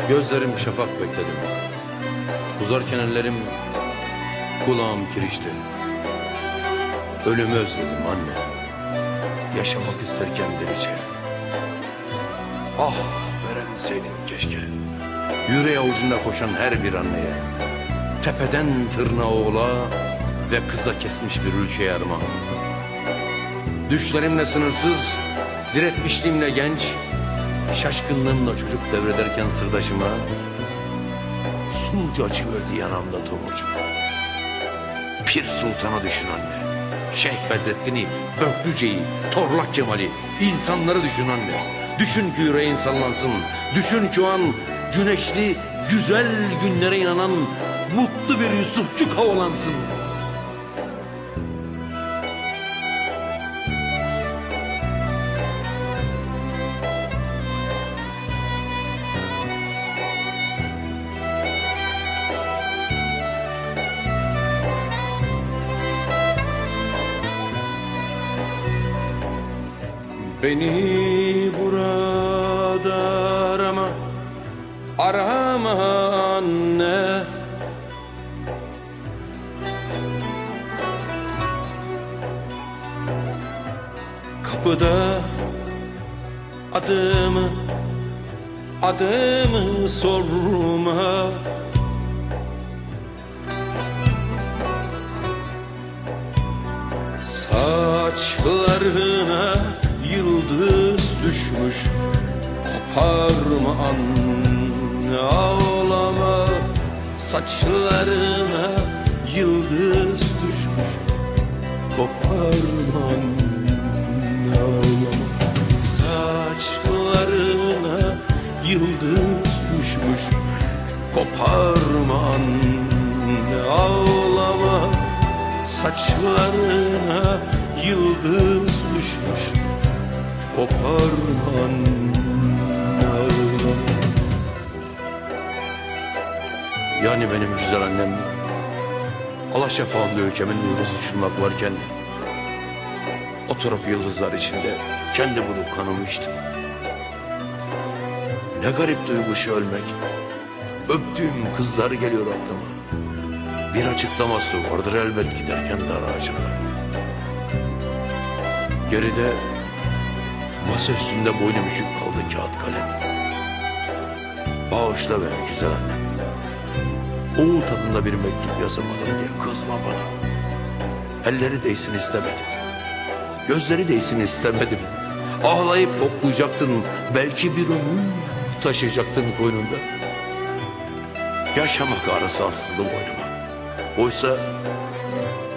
[SPEAKER 7] Gözlerim şafak bekledim. Uzarken ellerim kulağım kirişti. Ölümü özledim anne. Yaşamak isterken delice. Ah verebilseydim keşke. Yüreği avucunda koşan her bir anneye. Tepeden tırnağa oğula ve kıza kesmiş bir ülkeye armağan. Düşlerimle sınırsız, diretmişliğimle genç, şaşkınlığımla çocuk devrederken sırdaşıma, sulca acıverdi yanamda tomurcuk. Pir Sultan'a düşün anne. Şeyh Bedrettin'i, Böklüce'yi, Torlak Cemal'i, insanları düşün anne. Düşün ki yüreğin sallansın. Düşün o an güneşli, güzel günlere inanan mutlu bir Yusufçuk havalansın.
[SPEAKER 6] Beni burada arama Arama anne. Kapıda adımı Adımı sorma. Saçlarına düşmüş. Koparma anne ağlama? Saçlarına yıldız düşmüş. Koparma anne ağlama? Saçlarına yıldız düşmüş. Koparma anne ağlama? Saçlarına yıldız düşmüş Ağlama Yani benim güzel annem Alaşafağımda ülkemin yıldız uçurmak varken Oturup yıldızlar içinde kendi bulup kanımı içtim Ne garip duygu şu ölmek. Öptüğüm kızlar geliyor aklıma. Bir açıklaması vardır elbet giderken dar ağacına Geride Masa üstünde boynu bükük kaldı kağıt kalem. Bağışla beni güzel annem Oğul tadında bir mektup yazamadım diye kızma bana. Elleri değsin istemedim. Gözleri değsin istemedim. Ağlayıp toplayacaktın Belki bir ömür taşıyacaktın koynunda. Yaşamak arası asıldı boynuma. Oysa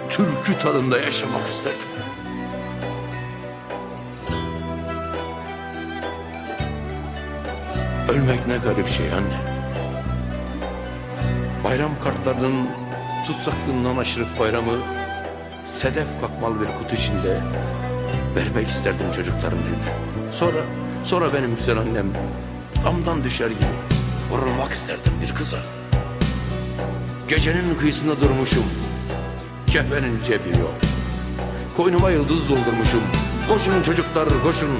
[SPEAKER 6] Türkü tadında yaşamak isterdim Ölmek ne garip şey anne. Bayram kartlarının tutsaklığından aşırıp bayramı Sedef kakmalı bir kutu içinde Vermek isterdim çocukların eline. Sonra, sonra benim güzel annem Damdan düşer gibi Vurulmak isterdim bir kıza. Gecenin kıyısında durmuşum Kefenin cebi yok. Koynuma yıldız doldurmuşum Koşun çocuklar koşun.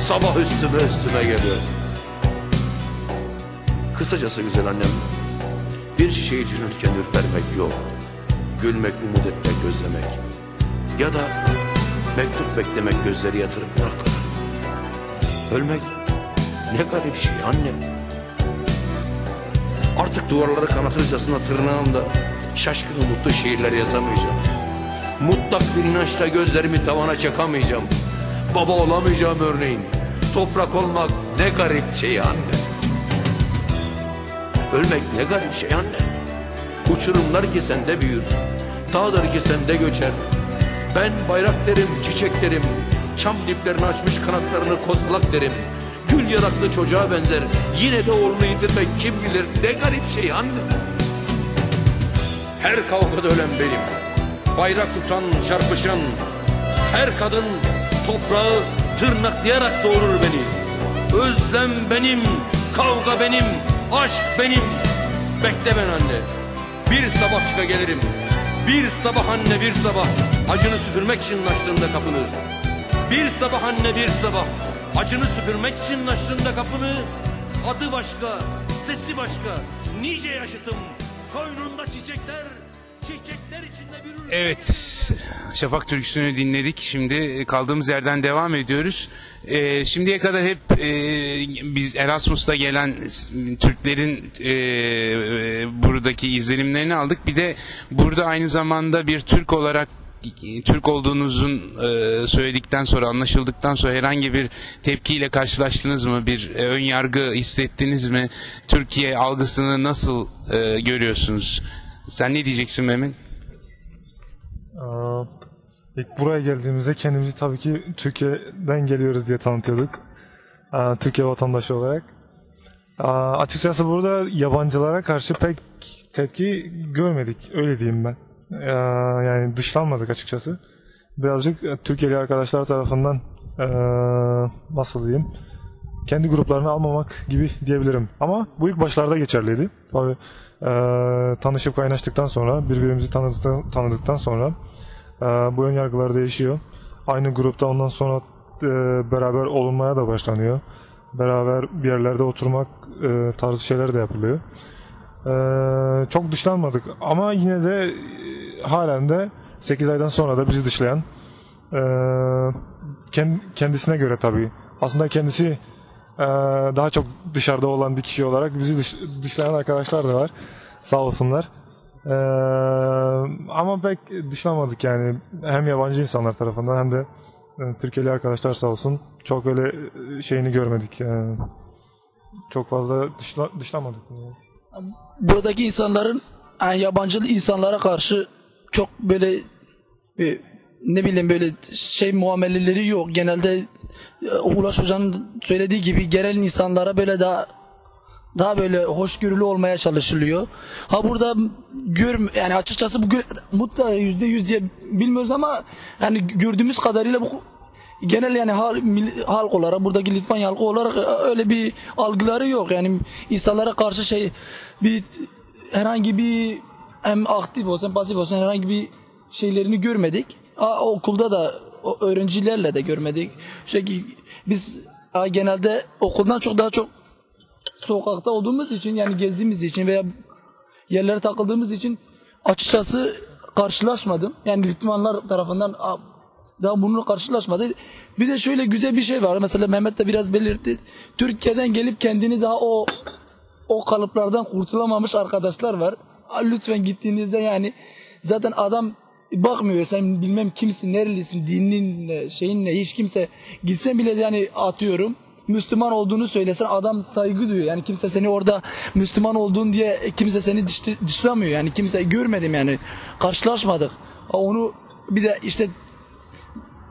[SPEAKER 6] Sabah üstüme üstüme geliyor Kısacası güzel annem Bir şişeyi düşünürken ürpermek yok. Gülmek, umut etmek, gözlemek Ya da mektup beklemek gözleri yatırıp bırakmak. Ölmek ne garip şey anne. Artık duvarları kanatırcasına tırnağımda Şaşkın umutlu şiirler yazamayacağım. Mutlak bir inançla gözlerimi tavana çakamayacağım. Baba olamayacağım örneğin. Toprak olmak ne garip şey anne Ölmek ne garip şey anne. Uçurumlar ki sende büyür Dağlar ki sende göçer. Ben bayrak derim çiçek derim Çam diplerini açmış kanatlarını kozalak derim. Gül yaraklı çocuğa benzer Yine de oğlunu yitirmek kim bilir Ne garip şey anne. Her kavgada ölen benim Bayrak tutan çarpışan Her kadın toprağı tırnaklayarak doğurur beni. Özlem benim, kavga benim, aşk benim. Bekle ben anne. Bir sabah çıka gelirim. Bir sabah anne bir sabah. Acını süpürmek için açtığında kapını. Bir sabah anne bir sabah. Acını süpürmek için açtığında kapını. Adı başka, sesi başka. Nice yaşıtım. Koynunda çiçekler Çiçekler içinde bir
[SPEAKER 2] Evet, Şafak türküsünü dinledik. Şimdi kaldığımız yerden devam ediyoruz. Ee, şimdiye kadar hep e, biz Erasmus'ta gelen Türklerin e, e, buradaki izlenimlerini aldık. Bir de burada aynı zamanda bir Türk olarak Türk olduğunuzun e, söyledikten sonra anlaşıldıktan sonra herhangi bir tepkiyle karşılaştınız mı? Bir e, ön yargı hissettiniz mi? Türkiye algısını nasıl e, görüyorsunuz? Sen ne diyeceksin Mehmet?
[SPEAKER 3] Aa, ilk buraya geldiğimizde kendimizi tabii ki Türkiye'den geliyoruz diye tanıtıyorduk. Aa, Türkiye vatandaşı olarak. Aa, açıkçası burada yabancılara karşı pek tepki görmedik. Öyle diyeyim ben. Aa, yani dışlanmadık açıkçası. Birazcık Türkiye'li arkadaşlar tarafından eee, nasıl diyeyim kendi gruplarını almamak gibi diyebilirim. Ama bu ilk başlarda geçerliydi. Tabii eee, tanışıp kaynaştıktan sonra, birbirimizi tanıdıktan, tanıdıktan sonra eee, bu ön yargılar değişiyor. Aynı grupta ondan sonra eee, beraber olunmaya da başlanıyor. Beraber bir yerlerde oturmak eee, tarzı şeyler de yapılıyor. Eee, çok dışlanmadık ama yine de eee, halen de 8 aydan sonra da bizi dışlayan kend- kendisine göre tabii. Aslında kendisi daha çok dışarıda olan bir kişi olarak bizi dış- dışlayan arkadaşlar da var. Sağ olsunlar. Eee, ama pek dışlamadık yani hem yabancı insanlar tarafından hem de Yani Türkiye'li arkadaşlar sağ olsun. Çok öyle e, şeyini görmedik. Yani çok fazla dışla, dışlamadık. Yani.
[SPEAKER 4] buradaki insanların yani yabancı insanlara karşı çok böyle e, ne bileyim böyle şey muameleleri yok. Genelde e, Ulaş Hoca'nın söylediği gibi genel insanlara böyle daha daha böyle hoşgörülü olmaya çalışılıyor. Ha burada gör yani açıkçası bu mutlaka yüzde yüz diye bilmiyoruz ama yani gördüğümüz kadarıyla bu genel yani hal, halk olarak buradaki Litvanya halkı olarak e, öyle bir algıları yok. Yani insanlara karşı şey bir herhangi bir hem aktif olsun pasif olsun herhangi bir şeylerini görmedik. Aa, okulda da öğrencilerle de görmedik. Şey, ki biz genelde okuldan çok daha çok sokakta olduğumuz için yani gezdiğimiz için veya yerlere takıldığımız için açıkçası karşılaşmadım. Yani Litvanlar tarafından a, daha bununla karşılaşmadı. Bir de şöyle güzel bir şey var. Mesela Mehmet de biraz belirtti. Türkiye'den gelip kendini daha o o kalıplardan kurtulamamış arkadaşlar var. Lütfen gittiğinizde yani zaten adam bakmıyor sen bilmem kimsin, nerelisin, dinin ne, şeyin ne, hiç kimse gitsen bile yani atıyorum Müslüman olduğunu söylesen adam saygı duyuyor. Yani kimse seni orada Müslüman olduğun diye kimse seni dışlamıyor. Yani kimse görmedim yani karşılaşmadık. Onu bir de işte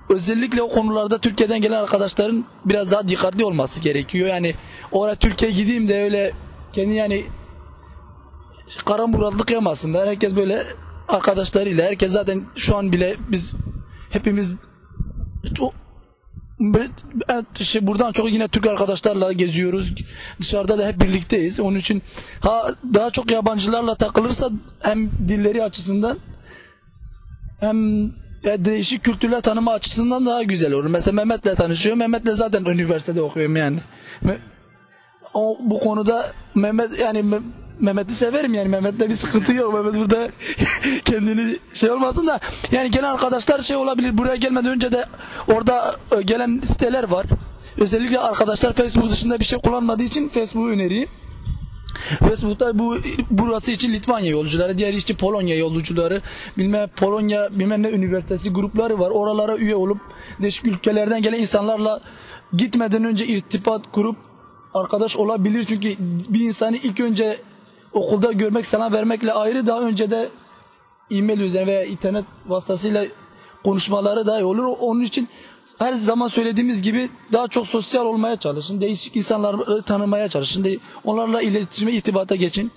[SPEAKER 4] özellikle o konularda Türkiye'den gelen arkadaşların biraz daha dikkatli olması gerekiyor. Yani oraya Türkiye'ye gideyim de öyle kendi yani kara muratlık yamasınlar. Herkes böyle arkadaşlarıyla herkes zaten şu an bile biz hepimiz o- şey buradan çok yine Türk arkadaşlarla geziyoruz. Dışarıda da hep birlikteyiz. Onun için ha daha çok yabancılarla takılırsa hem dilleri açısından hem değişik kültürler tanıma açısından daha güzel olur. Mesela Mehmet'le tanışıyorum. Mehmet'le zaten üniversitede okuyorum yani. O bu konuda Mehmet yani Mehmet'i severim yani Mehmet'le bir sıkıntı yok. Mehmet burada kendini şey olmasın da yani gelen arkadaşlar şey olabilir buraya gelmeden önce de orada e, gelen siteler var. Özellikle arkadaşlar Facebook dışında bir şey kullanmadığı için Facebook'u öneriyim. Facebook'ta bu burası için Litvanya yolcuları, diğer için Polonya yolcuları, bilmem Polonya bilmem ne üniversitesi grupları var. Oralara üye olup değişik ülkelerden gelen insanlarla gitmeden önce irtibat kurup arkadaş olabilir. Çünkü bir insanı ilk önce okulda görmek, selam vermekle ayrı daha önce de e-mail üzerine veya internet vasıtasıyla konuşmaları daha iyi olur. Onun için her zaman söylediğimiz gibi daha çok sosyal olmaya çalışın. Değişik insanları tanımaya çalışın. Onlarla iletişime, irtibata geçin.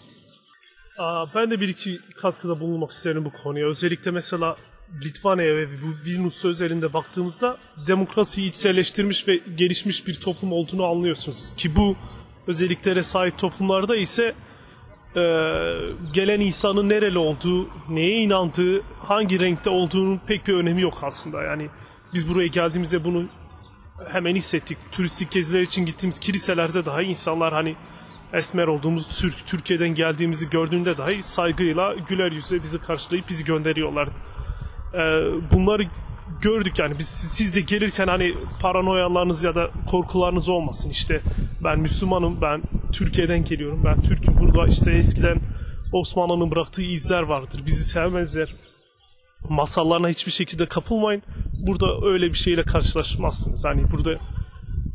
[SPEAKER 5] Aa, ben de bir iki katkıda bulunmak isterim bu konuya. Özellikle mesela Litvanya'ya ve bu Vilnius özelinde baktığımızda demokrasiyi içselleştirmiş ve gelişmiş bir toplum olduğunu anlıyorsunuz. Ki bu özelliklere sahip toplumlarda ise e, gelen insanın nereli olduğu, neye inandığı, hangi renkte olduğunun pek bir önemi yok aslında. Yani biz buraya geldiğimizde bunu hemen hissettik. Turistik geziler için gittiğimiz kiliselerde dahi insanlar hani esmer olduğumuz Türk Türkiye'den geldiğimizi gördüğünde dahi saygıyla güler yüzle bizi karşılayıp bizi gönderiyorlardı. Ee, bunları gördük yani biz siz de gelirken hani paranoyalarınız ya da korkularınız olmasın işte ben Müslümanım ben Türkiye'den geliyorum ben Türk'üm burada işte eskiden Osmanlı'nın bıraktığı izler vardır bizi sevmezler masallarına hiçbir şekilde kapılmayın burada öyle bir şeyle karşılaşmazsınız hani burada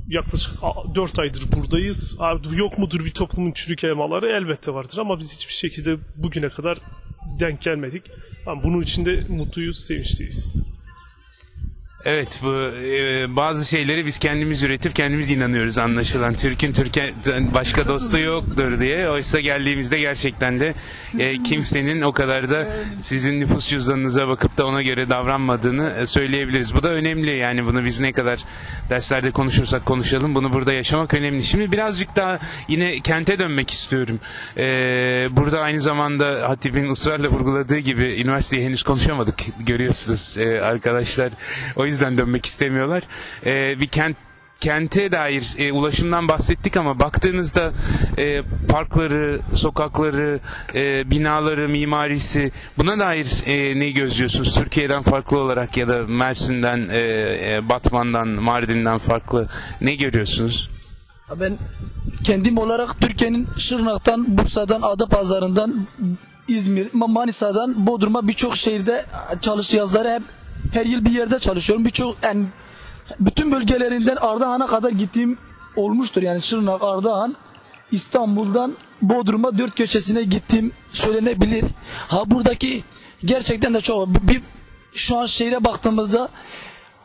[SPEAKER 5] yaklaşık 4 aydır buradayız. Abi yok mudur bir toplumun çürük elmaları? Elbette vardır ama biz hiçbir şekilde bugüne kadar denk gelmedik. Ama bunun için de mutluyuz, sevinçliyiz.
[SPEAKER 2] Evet bu e, bazı şeyleri biz kendimiz üretip kendimiz inanıyoruz anlaşılan. Türk'ün Türkiye'den başka dostu yoktur diye. Oysa geldiğimizde gerçekten de e, kimsenin o kadar da sizin nüfus cüzdanınıza bakıp da ona göre davranmadığını e, söyleyebiliriz. Bu da önemli yani bunu biz ne kadar derslerde konuşursak konuşalım bunu burada yaşamak önemli. Şimdi birazcık daha yine kente dönmek istiyorum. E, burada aynı zamanda Hatip'in ısrarla vurguladığı gibi üniversiteyi henüz konuşamadık görüyorsunuz e, arkadaşlar. O yüzden dönmek istemiyorlar. E, bir kent kente dair e, ulaşımdan bahsettik ama baktığınızda e, parkları, sokakları, e, binaları, mimarisi buna dair e, ne gözlüyorsunuz? Türkiye'den farklı olarak ya da Mersin'den, e, e, Batman'dan, Mardin'den farklı ne görüyorsunuz?
[SPEAKER 4] Ben kendim olarak Türkiye'nin Şırnak'tan, Bursa'dan, Adapazarı'ndan, İzmir, Ma- Manisa'dan, Bodrum'a birçok şehirde çalış yazları hep her yıl bir yerde çalışıyorum. Birçok yani bütün bölgelerinden Ardahan'a kadar gittiğim olmuştur. Yani Şırnak, Ardahan, İstanbul'dan Bodrum'a dört köşesine gittim söylenebilir. Ha buradaki gerçekten de çok bir, şu an şehre baktığımızda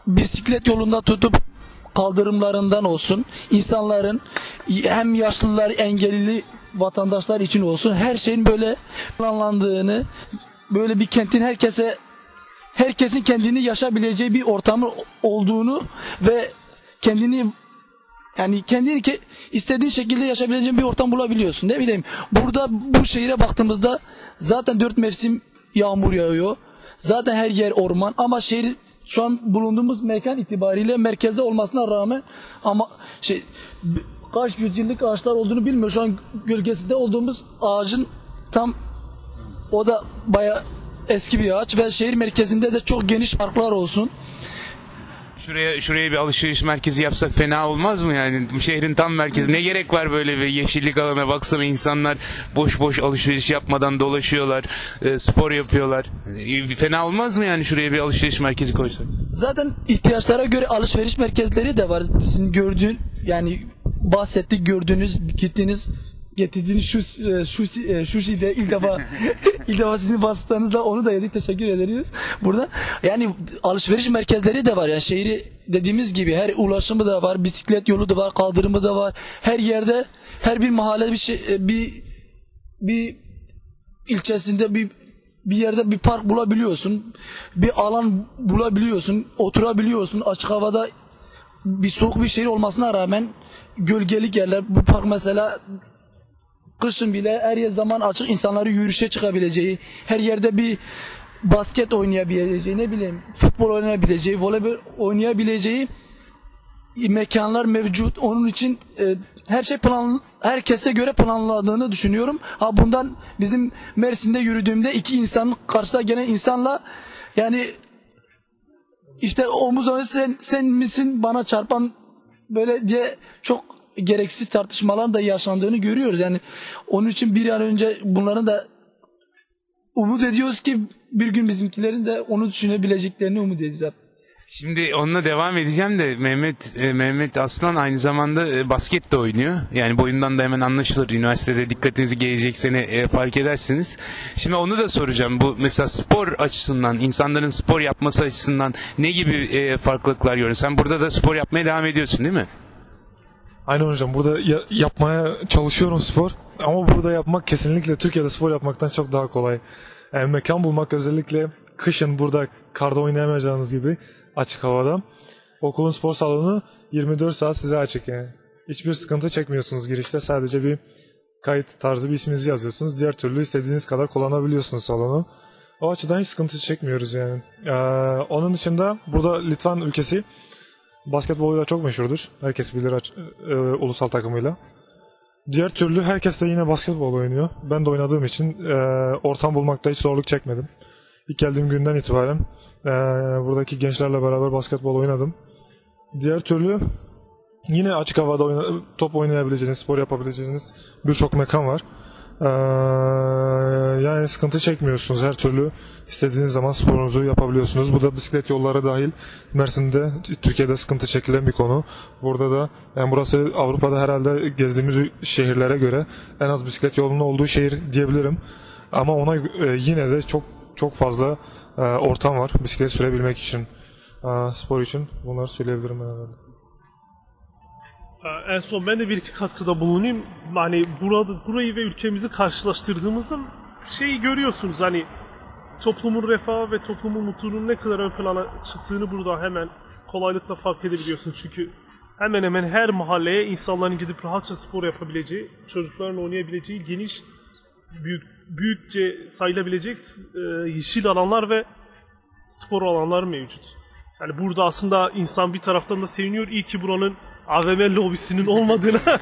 [SPEAKER 4] bisiklet yolunda tutup kaldırımlarından olsun insanların hem yaşlılar engelli vatandaşlar için olsun her şeyin böyle planlandığını böyle bir kentin herkese herkesin kendini yaşayabileceği bir ortamı olduğunu ve kendini yani kendini ke- istediğin şekilde yaşayabileceğin bir ortam bulabiliyorsun. Ne bileyim burada bu şehire baktığımızda zaten dört mevsim yağmur yağıyor. Zaten her yer orman ama şehir şu an bulunduğumuz mekan itibariyle merkezde olmasına rağmen ama şey kaç yüzyıllık ağaçlar olduğunu bilmiyor. Şu an gölgesinde olduğumuz ağacın tam o da baya eski bir ağaç ve şehir merkezinde de çok geniş parklar olsun.
[SPEAKER 2] Şuraya şuraya bir alışveriş merkezi yapsak fena olmaz mı yani? Bu Şehrin tam merkezi. Ne gerek var böyle bir yeşillik alana baksana insanlar boş boş alışveriş yapmadan dolaşıyorlar, e, spor yapıyorlar. E, fena olmaz mı yani şuraya bir alışveriş merkezi koysak?
[SPEAKER 4] Zaten ihtiyaçlara göre alışveriş merkezleri de var. Sizin gördüğün yani bahsettik gördüğünüz gittiğiniz getirdiğiniz şu e, şu e, şu de ilk defa ilk defa sizin vasıtanızla onu da yedik teşekkür ederiz. Burada yani alışveriş merkezleri de var. Yani şehri dediğimiz gibi her ulaşımı da var, bisiklet yolu da var, kaldırımı da var. Her yerde her bir mahalle bir şey e, bir bir ilçesinde bir bir yerde bir park bulabiliyorsun. Bir alan bulabiliyorsun. Oturabiliyorsun. Açık havada bir soğuk bir şehir olmasına rağmen gölgelik yerler. Bu park mesela kışın bile her yer zaman açık insanları yürüyüşe çıkabileceği, her yerde bir basket oynayabileceği, ne bileyim futbol oynayabileceği, voleybol oynayabileceği mekanlar mevcut. Onun için e, her şey plan herkese göre planladığını düşünüyorum. Ha bundan bizim Mersin'de yürüdüğümde iki insan karşıda gelen insanla yani işte omuz omuza sen, sen misin bana çarpan böyle diye çok gereksiz tartışmaların da yaşandığını görüyoruz. Yani onun için bir an önce bunların da umut ediyoruz ki bir gün bizimkilerin de onu düşünebileceklerini umut ediyoruz.
[SPEAKER 2] Şimdi onunla devam edeceğim de Mehmet e, Mehmet Aslan aynı zamanda e, basket de oynuyor. Yani boyundan da hemen anlaşılır. Üniversitede dikkatinizi gelecek sene e, fark edersiniz. Şimdi onu da soracağım. Bu mesela spor açısından, insanların spor yapması açısından ne gibi farklılıklar görüyorsun? Sen burada da spor yapmaya devam ediyorsun değil mi?
[SPEAKER 3] Aynen hocam burada ya- yapmaya çalışıyorum spor ama burada yapmak kesinlikle Türkiye'de spor yapmaktan çok daha kolay. Yani mekan bulmak özellikle kışın burada karda oynayamayacağınız gibi açık havada. Okulun spor salonu 24 saat size açık yani. Hiçbir sıkıntı çekmiyorsunuz girişte sadece bir kayıt tarzı bir isminizi yazıyorsunuz. Diğer türlü istediğiniz kadar kullanabiliyorsunuz salonu. O açıdan hiç sıkıntı çekmiyoruz yani. Ee, onun dışında burada Litvan ülkesi basketboluyla çok meşhurdur. Herkes bilir aç- e, ulusal takımıyla. Diğer türlü herkes de yine basketbol oynuyor. Ben de oynadığım için e, ortam bulmakta hiç zorluk çekmedim. İlk geldiğim günden itibaren e, buradaki gençlerle beraber basketbol oynadım. Diğer türlü yine açık havada oyna- top oynayabileceğiniz, spor yapabileceğiniz birçok mekan var. E, yani sıkıntı çekmiyorsunuz her türlü istediğiniz zaman sporunuzu yapabiliyorsunuz. Bu da bisiklet yolları dahil Mersin'de, Türkiye'de sıkıntı çekilen bir konu. Burada da yani burası Avrupa'da herhalde gezdiğimiz şehirlere göre en az bisiklet yolunun olduğu şehir diyebilirim. Ama ona e, yine de çok çok fazla e, ortam var bisiklet sürebilmek için, spor için. Bunları söyleyebilirim herhalde.
[SPEAKER 5] Ee, En son ben de bir iki katkıda bulunayım. Hani burada burayı ve ülkemizi karşılaştırdığımızda şeyi görüyorsunuz hani toplumun refahı ve toplumun mutluluğunun ne kadar ön plana çıktığını burada hemen kolaylıkla fark edebiliyorsunuz. Çünkü hemen hemen her mahalleye insanların gidip rahatça spor yapabileceği, çocukların oynayabileceği geniş, büyük büyükçe sayılabilecek e, yeşil alanlar ve spor alanlar mevcut. Yani burada aslında insan bir taraftan da seviniyor. İyi ki buranın AVM lobisinin olmadığını.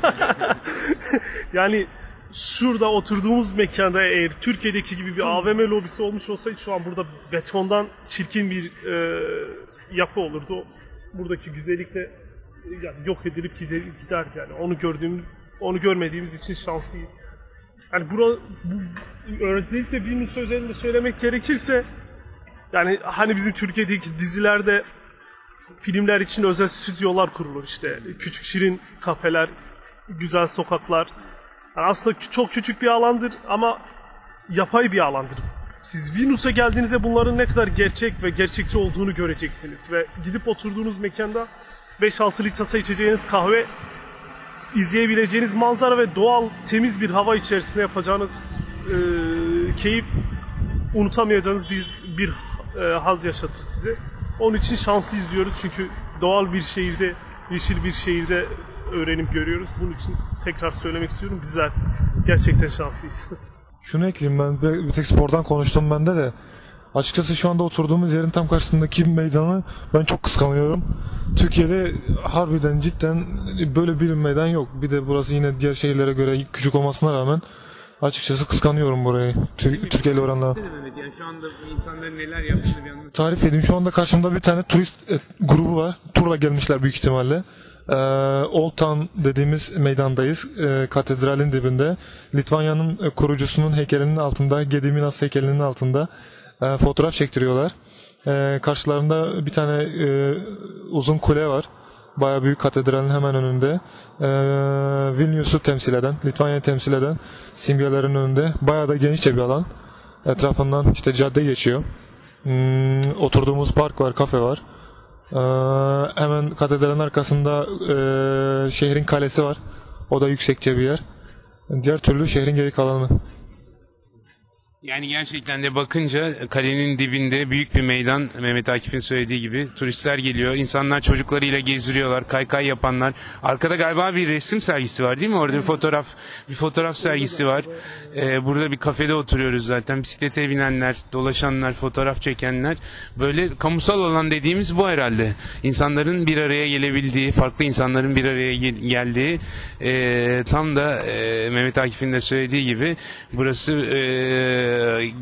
[SPEAKER 5] yani şurada oturduğumuz mekanda eğer Türkiye'deki gibi bir AVM lobisi olmuş olsaydı şu an burada betondan çirkin bir e, yapı olurdu. Buradaki güzellikle yani yok edilip gider, giderdi yani. Onu gördüğüm onu görmediğimiz için şanslıyız. Yani bura, bu, özellikle bir özelinde söylemek gerekirse yani hani bizim Türkiye'deki dizilerde filmler için özel stüdyolar kurulur işte. Küçük şirin kafeler, güzel sokaklar. Yani aslında çok küçük bir alandır ama yapay bir alandır. Siz Venüs'e geldiğinizde bunların ne kadar gerçek ve gerçekçi olduğunu göreceksiniz. Ve gidip oturduğunuz mekanda 5-6 litrasa içeceğiniz kahve, izleyebileceğiniz manzara ve doğal temiz bir hava içerisinde yapacağınız e, keyif unutamayacağınız bir, bir e, haz yaşatır size. Onun için şanslıyız diyoruz çünkü doğal bir şehirde, yeşil bir şehirde öğrenim görüyoruz. Bunun için tekrar söylemek istiyorum. Bizler gerçekten şanslıyız.
[SPEAKER 3] Şunu ekleyeyim ben bir tek spordan konuştum bende de. Açıkçası şu anda oturduğumuz yerin tam karşısındaki meydanı ben çok kıskanıyorum. Türkiye'de harbiden cidden böyle bir meydan yok. Bir de burası yine diğer şehirlere göre küçük olmasına rağmen açıkçası kıskanıyorum burayı. Tür- Türkiye ile oranla.
[SPEAKER 2] Mehmet yani şu anda insanların neler yaptığını bir anlat.
[SPEAKER 3] Tarif edeyim. Şu anda karşımda bir tane turist e, grubu var. Turla gelmişler büyük ihtimalle. Ee, Old Town dediğimiz meydandayız. Ee, katedralin dibinde. Litvanya'nın e, kurucusunun heykelinin altında, Gediminas heykelinin altında e, fotoğraf çektiriyorlar. Ee, karşılarında bir tane e, uzun kule var. Baya büyük katedralin hemen önünde. Ee, Vilnius'u temsil eden, Litvanya'yı temsil eden simgelerin önünde. Baya da genişçe bir alan. Etrafından işte cadde geçiyor. Hmm, oturduğumuz park var, kafe var. Ee, hemen katedralin arkasında e, şehrin kalesi var. O da yüksekçe bir yer. Diğer türlü şehrin geri kalanı.
[SPEAKER 2] Yani gerçekten de bakınca kalenin dibinde büyük bir meydan Mehmet Akif'in söylediği gibi turistler geliyor. insanlar çocuklarıyla gezdiriyorlar. Kaykay yapanlar. Arkada galiba bir resim sergisi var değil mi? Orada bir fotoğraf bir fotoğraf sergisi var. Ee, burada bir kafede oturuyoruz zaten. Bisiklete binenler, dolaşanlar, fotoğraf çekenler. Böyle kamusal alan dediğimiz bu herhalde. İnsanların bir araya gelebildiği, farklı insanların bir araya gel- geldiği ee, tam da ee, Mehmet Akif'in de söylediği gibi burası ee,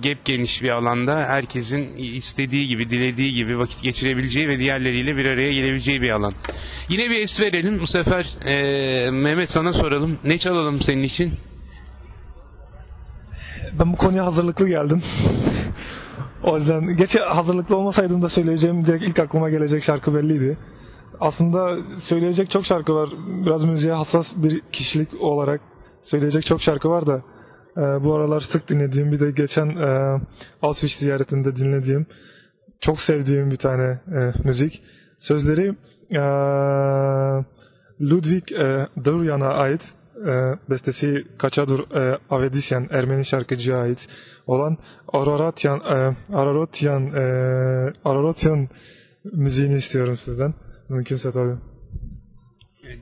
[SPEAKER 2] gep geniş bir alanda herkesin istediği gibi, dilediği gibi vakit geçirebileceği ve diğerleriyle bir araya gelebileceği bir alan. Yine bir es verelim. Bu sefer ee, Mehmet sana soralım. Ne çalalım senin için?
[SPEAKER 3] Ben bu konuya hazırlıklı geldim. o yüzden geçe hazırlıklı olmasaydım da söyleyeceğim direkt ilk aklıma gelecek şarkı belliydi. Aslında söyleyecek çok şarkı var. Biraz müziğe hassas bir kişilik olarak söyleyecek çok şarkı var da e, bu aralar sık dinlediğim bir de geçen e, Auschwitz ziyaretinde dinlediğim çok sevdiğim bir tane e, müzik. Sözleri e, Ludwig e, Doryan'a ait e, bestesi Kaçadur e, Avedisyan Ermeni şarkıcıya ait olan Araratyan e, Araratyan e, Araratyan müziğini istiyorum sizden. Mümkünse tabii.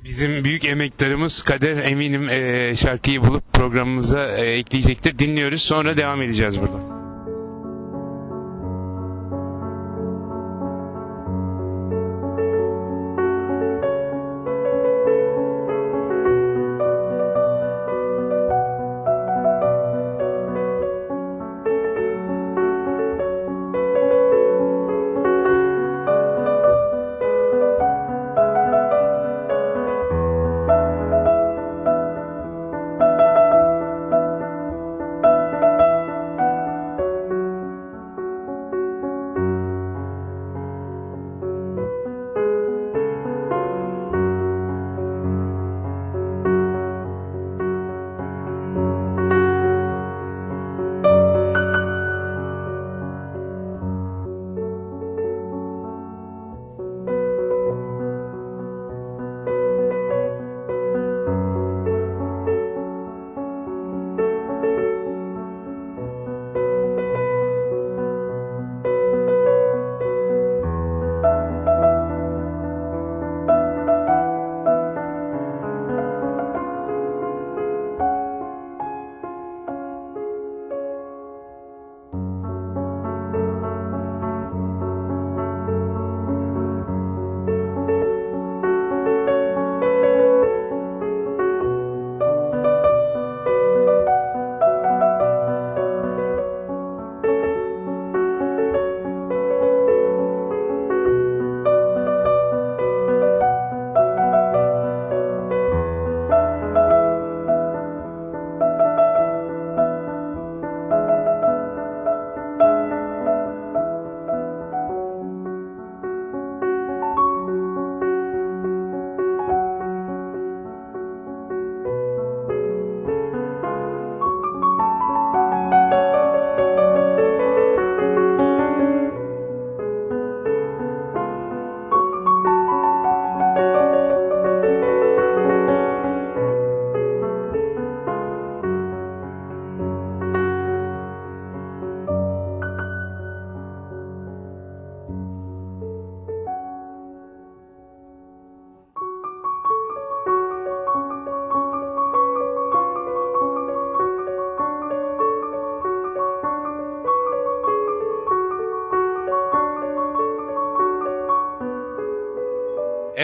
[SPEAKER 2] Bizim büyük emektarımız Kader eminim ee, şarkıyı bulup programımıza ee, ekleyecektir. Dinliyoruz sonra devam edeceğiz burada.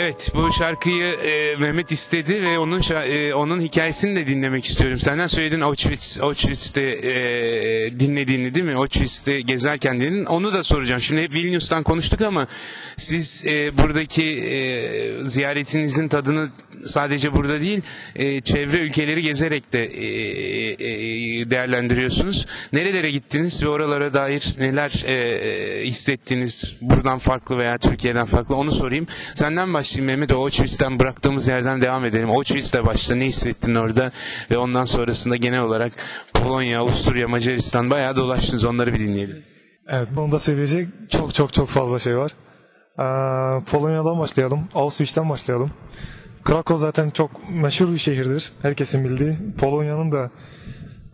[SPEAKER 2] Evet bu şarkıyı e, Mehmet istedi ve onun e, onun hikayesini de dinlemek istiyorum. Senden söyledin Auschwitz, Auschwitz'te e, dinlediğini değil mi? Auschwitz'te gezerken dedin. Onu da soracağım. Şimdi hep Vilnius'tan konuştuk ama siz e, buradaki e, ziyaretinizin tadını sadece burada değil e, çevre ülkeleri gezerek de e, e, değerlendiriyorsunuz. Nerelere gittiniz ve oralara dair neler e, hissettiniz? Buradan farklı veya Türkiye'den farklı onu sorayım. Senden başlayayım Mehmet. Auschwitz'ten bıraktığımız yerden devam edelim. Auschwitz'te başta ne hissettin orada ve ondan sonrasında genel olarak Polonya, Avusturya, Macaristan bayağı dolaştınız. Onları bir dinleyelim.
[SPEAKER 3] Evet, bunu da söyleyecek çok çok çok fazla şey var. Ee, Polonya'dan başlayalım, Auschwitz'ten başlayalım. Krakow zaten çok meşhur bir şehirdir, herkesin bildiği. Polonya'nın da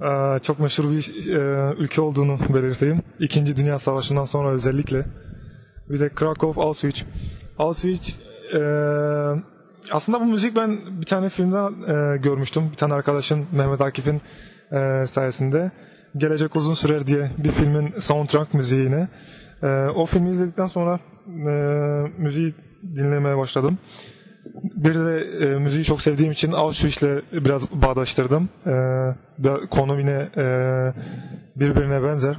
[SPEAKER 3] e, çok meşhur bir e, ülke olduğunu belirteyim. İkinci Dünya Savaşı'ndan sonra özellikle. Bir de Krakow, Auschwitz. Auschwitz e, aslında bu müzik ben bir tane filmden e, görmüştüm. Bir tane arkadaşın Mehmet Akif'in e, sayesinde. Gelecek Uzun Sürer diye bir filmin soundtrack müziğine. E, o filmi izledikten sonra e, müziği dinlemeye başladım. Bir de e, müziği çok sevdiğim için Auschwitz'le biraz bağdaştırdım. E, konu yine e, birbirine benzer.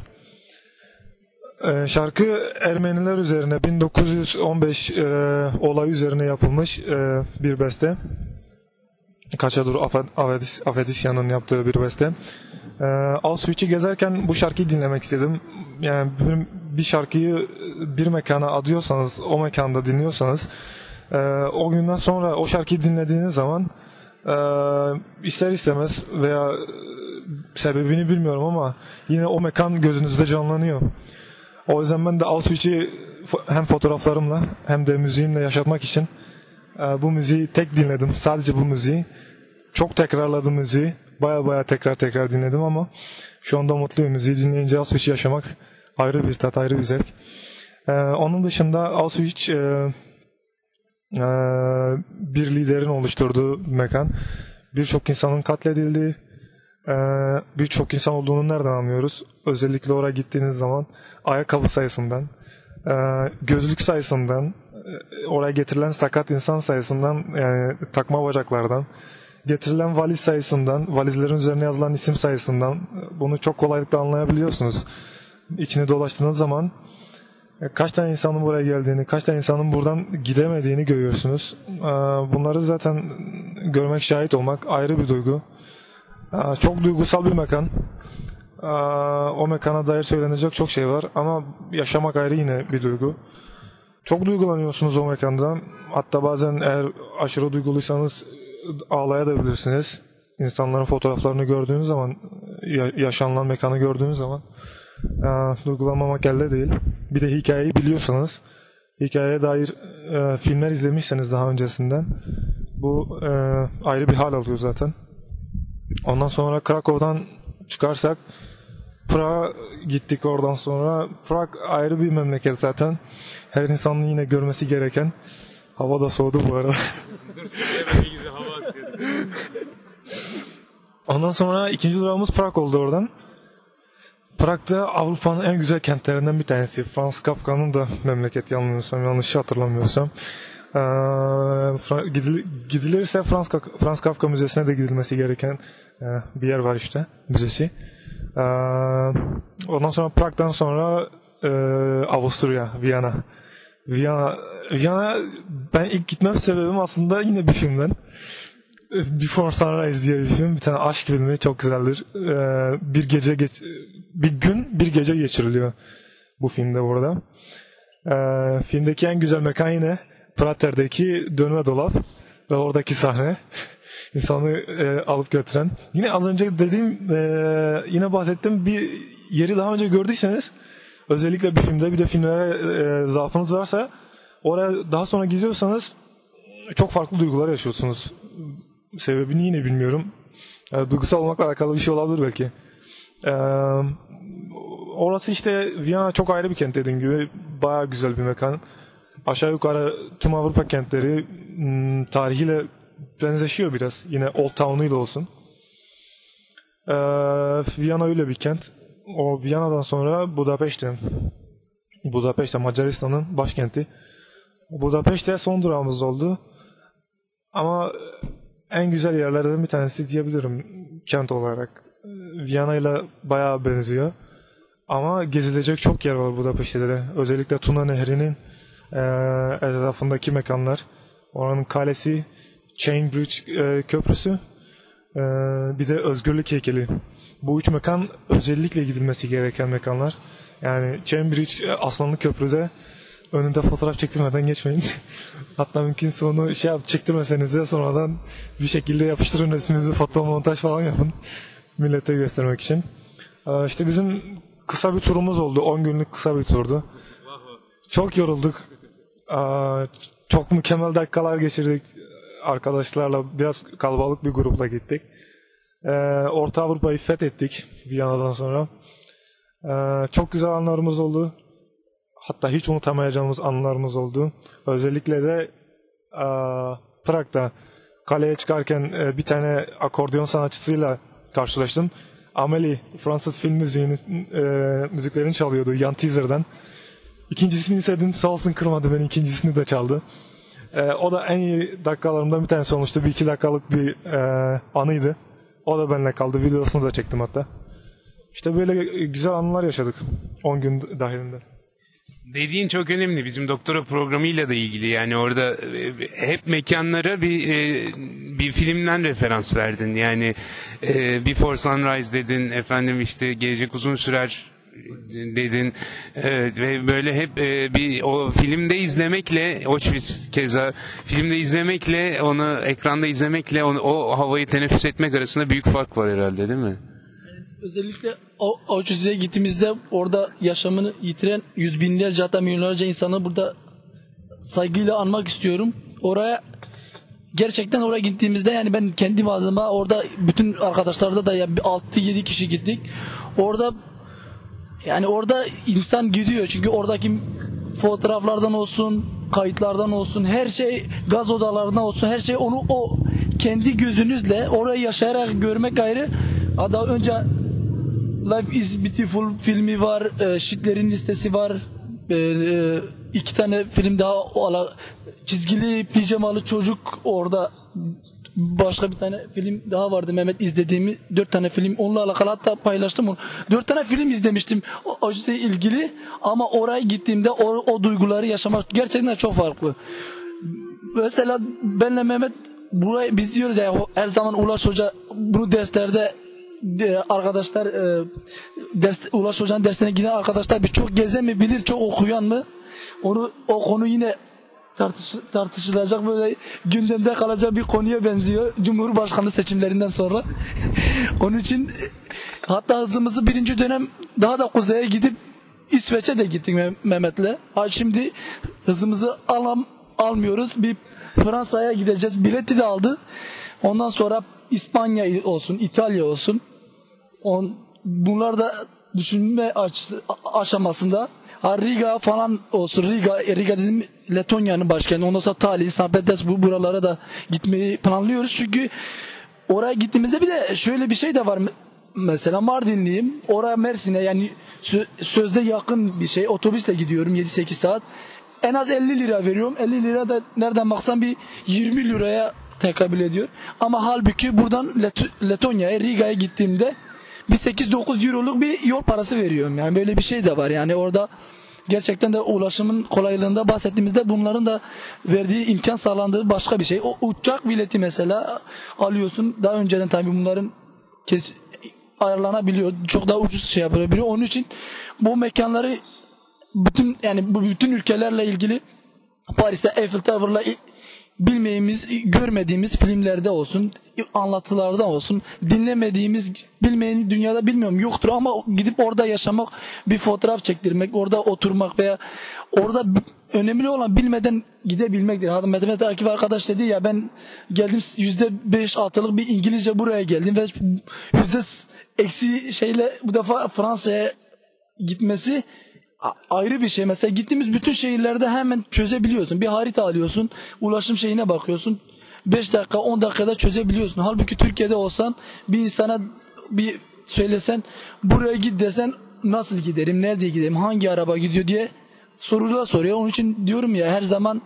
[SPEAKER 3] E, şarkı Ermeniler üzerine 1915 e, olay üzerine yapılmış e, bir beste. Kaçadur Afe- Avedis, Avedisyan'ın yaptığı bir beste. E, Auschwitz'i gezerken bu şarkıyı dinlemek istedim. Yani bir, bir şarkıyı bir mekana adıyorsanız, o mekanda dinliyorsanız e, o günden sonra o şarkıyı dinlediğiniz zaman e, ister istemez veya e, sebebini bilmiyorum ama yine o mekan gözünüzde canlanıyor. O yüzden ben de Auschwitz'i hem fotoğraflarımla hem de müziğimle yaşatmak için e, bu müziği tek dinledim. Sadece bu müziği. Çok tekrarladım müziği. Baya baya tekrar tekrar dinledim ama şu anda mutluyum. Müziği dinleyince Auschwitz'i yaşamak ayrı bir tat, ayrı bir zevk. E, onun dışında Auschwitz e, bir liderin oluşturduğu mekan. Birçok insanın katledildiği, e, birçok insan olduğunu nereden anlıyoruz? Özellikle oraya gittiğiniz zaman ayakkabı sayısından, e, gözlük sayısından, oraya getirilen sakat insan sayısından, yani takma bacaklardan, getirilen valiz sayısından, valizlerin üzerine yazılan isim sayısından bunu çok kolaylıkla anlayabiliyorsunuz. İçini dolaştığınız zaman kaç tane insanın buraya geldiğini, kaç tane insanın buradan gidemediğini görüyorsunuz. E, Bunları zaten görmek, şahit olmak ayrı bir duygu. E, Çok duygusal bir mekan. E, O mekana dair söylenecek çok şey var ama yaşamak ayrı yine bir duygu. Çok duygulanıyorsunuz o mekanda. Hatta bazen eğer aşırı duyguluysanız ağlayabilirsiniz. İnsanların fotoğraflarını gördüğünüz zaman, ya- yaşanılan mekanı gördüğünüz zaman e, duygulanmamak elde değil. Bir de hikayeyi biliyorsanız, hikayeye dair e, filmler izlemişseniz daha öncesinden bu e, ayrı bir hal alıyor zaten. Ondan sonra Krakow'dan çıkarsak Prag'a gittik oradan sonra. Prag ayrı bir memleket zaten. Her insanın yine görmesi gereken. Hava da soğudu bu arada. Ondan sonra ikinci durağımız Prag oldu oradan. Prag'da Avrupa'nın en güzel kentlerinden bir tanesi. Franz Kafka'nın da memleket yanılmıyorsam, yanlış hatırlamıyorsam. Ee, gidilirse Franz, Franz Kafka Müzesi'ne de gidilmesi gereken e, bir yer var işte, müzesi. Ee, ondan sonra Prag'dan sonra e, Avusturya, Viyana. Viyana, Viyana ben ilk gitmem sebebim aslında yine bir filmden. Before Sunrise diye bir film. Bir tane aşk filmi. Çok güzeldir. Ee, bir gece geç, bir gün bir gece geçiriliyor bu filmde burada. Ee, filmdeki en güzel mekan yine Prater'deki dönme dolap ve oradaki sahne insanı e, alıp götüren. Yine az önce dediğim e, yine bahsettim bir yeri daha önce gördüyseniz özellikle bir filmde bir de filmlere e, zaafınız varsa oraya daha sonra gidiyorsanız çok farklı duygular yaşıyorsunuz. Sebebini yine bilmiyorum. E, duygusal olmakla alakalı bir şey olabilir belki. E, orası işte Viyana çok ayrı bir kent dediğim gibi. Baya güzel bir mekan. Aşağı yukarı tüm Avrupa kentleri m, tarihiyle benzeşiyor biraz. Yine Old Town'uyla olsun. E, Viyana öyle bir kent. O Viyana'dan sonra Budapeşte. Budapeşte Macaristan'ın başkenti. Budapeşte son durağımız oldu. Ama en güzel yerlerden bir tanesi diyebilirim kent olarak. Viyana ile bayağı benziyor. Ama gezilecek çok yer var Budapeşte'de de. Özellikle Tuna Nehri'nin e, etrafındaki mekanlar. Oranın kalesi, Chain Bridge e, köprüsü, e, bir de özgürlük heykeli. Bu üç mekan özellikle gidilmesi gereken mekanlar. Yani Chain Bridge e, Aslanlı Köprü'de önünde fotoğraf çektirmeden geçmeyin. Hatta mümkünse onu şey yap, çektirmeseniz de sonradan bir şekilde yapıştırın resminizi foto montaj falan yapın. Millete göstermek için. Ee, işte bizim kısa bir turumuz oldu. 10 günlük kısa bir turdu. Çok yorulduk. Ee, çok mükemmel dakikalar geçirdik. Arkadaşlarla biraz kalabalık bir grupla gittik. Ee, Orta Avrupa'yı fethettik Viyana'dan sonra. Ee, çok güzel anlarımız oldu. Hatta hiç unutamayacağımız anlarımız oldu. Özellikle de e, Prag'da kaleye çıkarken e, bir tane akordeon sanatçısıyla karşılaştım. Amelie Fransız film müziğini, e, müziklerini çalıyordu Yan Teaser'dan. İkincisini istedim sağ olsun kırmadı beni ikincisini de çaldı. E, o da en iyi dakikalarımdan bir tanesi olmuştu. Bir iki dakikalık bir e, anıydı. O da benimle kaldı. Videosunu da çektim hatta. İşte böyle güzel anılar yaşadık 10 gün dahilinde.
[SPEAKER 2] Dediğin çok önemli. Bizim doktora programıyla da ilgili. Yani orada e, hep mekanlara bir e, bir filmden referans verdin. Yani e, Before Sunrise dedin. Efendim işte Gelecek Uzun Sürer dedin evet, ve böyle hep bir o filmde izlemekle Auschwitz keza filmde izlemekle onu ekranda izlemekle onu, o havayı teneffüs etmek arasında büyük fark var herhalde değil mi?
[SPEAKER 4] Özellikle Auschwitz'e gittiğimizde orada yaşamını yitiren yüz binlerce hatta milyonlarca insanı burada saygıyla anmak istiyorum. Oraya gerçekten oraya gittiğimizde yani ben kendim adıma orada bütün arkadaşlarda da ya 6-7 kişi gittik. Orada yani orada insan gidiyor çünkü oradaki fotoğraflardan olsun, kayıtlardan olsun, her şey gaz odalarına olsun, her şey onu o kendi gözünüzle orayı yaşayarak görmek ayrı. Daha önce Life is Beautiful filmi var, e, Schindler'in listesi var, e, e, iki tane film daha ala, çizgili pijamalı çocuk orada. Başka bir tane film daha vardı Mehmet izlediğimi. Dört tane film onunla alakalı hatta paylaştım onu. Dört tane film izlemiştim işte ilgili. Ama oraya gittiğimde o, o duyguları yaşamak gerçekten çok farklı. Mesela benle Mehmet burayı biz diyoruz ya her zaman Ulaş Hoca bunu derslerde arkadaşlar e, ders, Ulaş Hoca'nın dersine giden arkadaşlar birçok gezen mi bilir çok okuyan mı onu o konu yine tartış, tartışılacak böyle gündemde kalacak bir konuya benziyor. Cumhurbaşkanlığı seçimlerinden sonra. Onun için hatta hızımızı birinci dönem daha da kuzeye gidip İsveç'e de gittik Mehmet'le. Ha şimdi hızımızı alam, almıyoruz. Bir Fransa'ya gideceğiz. Bileti de aldı. Ondan sonra İspanya olsun, İtalya olsun. On, bunlar da düşünme aşamasında. Ha Riga falan olsun. Riga, Riga dedim Letonya'nın başkenti. Ondan sonra Tallinn, St. Petersburg buralara da gitmeyi planlıyoruz. Çünkü oraya gittiğimizde bir de şöyle bir şey de var. Mesela Mardinliyim. Oraya Mersin'e yani sözde yakın bir şey. Otobüsle gidiyorum 7-8 saat. En az 50 lira veriyorum. 50 lira da nereden baksan bir 20 liraya tekabül ediyor. Ama halbuki buradan Let Letonya'ya, Riga'ya gittiğimde bir 8-9 euroluk bir yol parası veriyorum. Yani böyle bir şey de var. Yani orada gerçekten de ulaşımın kolaylığında bahsettiğimizde bunların da verdiği imkan sağlandığı başka bir şey. O uçak bileti mesela alıyorsun. Daha önceden tabii bunların kes ayarlanabiliyor. Çok daha ucuz şey yapılabiliyor. Onun için bu mekanları bütün yani bu bütün ülkelerle ilgili Paris'te Eiffel Tower'la bilmeyimiz, görmediğimiz filmlerde olsun, anlatılarda olsun, dinlemediğimiz, bilmeyen dünyada bilmiyorum yoktur ama gidip orada yaşamak, bir fotoğraf çektirmek, orada oturmak veya orada önemli olan bilmeden gidebilmektir. Hatta Mehmet Akif arkadaş dedi ya ben geldim yüzde beş altılık bir İngilizce buraya geldim ve yüzde eksi şeyle bu defa Fransa'ya gitmesi ayrı bir şey. Mesela gittiğimiz bütün şehirlerde hemen çözebiliyorsun. Bir harita alıyorsun, ulaşım şeyine bakıyorsun. 5 dakika 10 dakikada çözebiliyorsun. Halbuki Türkiye'de olsan bir insana bir söylesen buraya git desen nasıl giderim, nerede giderim, hangi araba gidiyor diye sorular soruyor. Onun için diyorum ya her zaman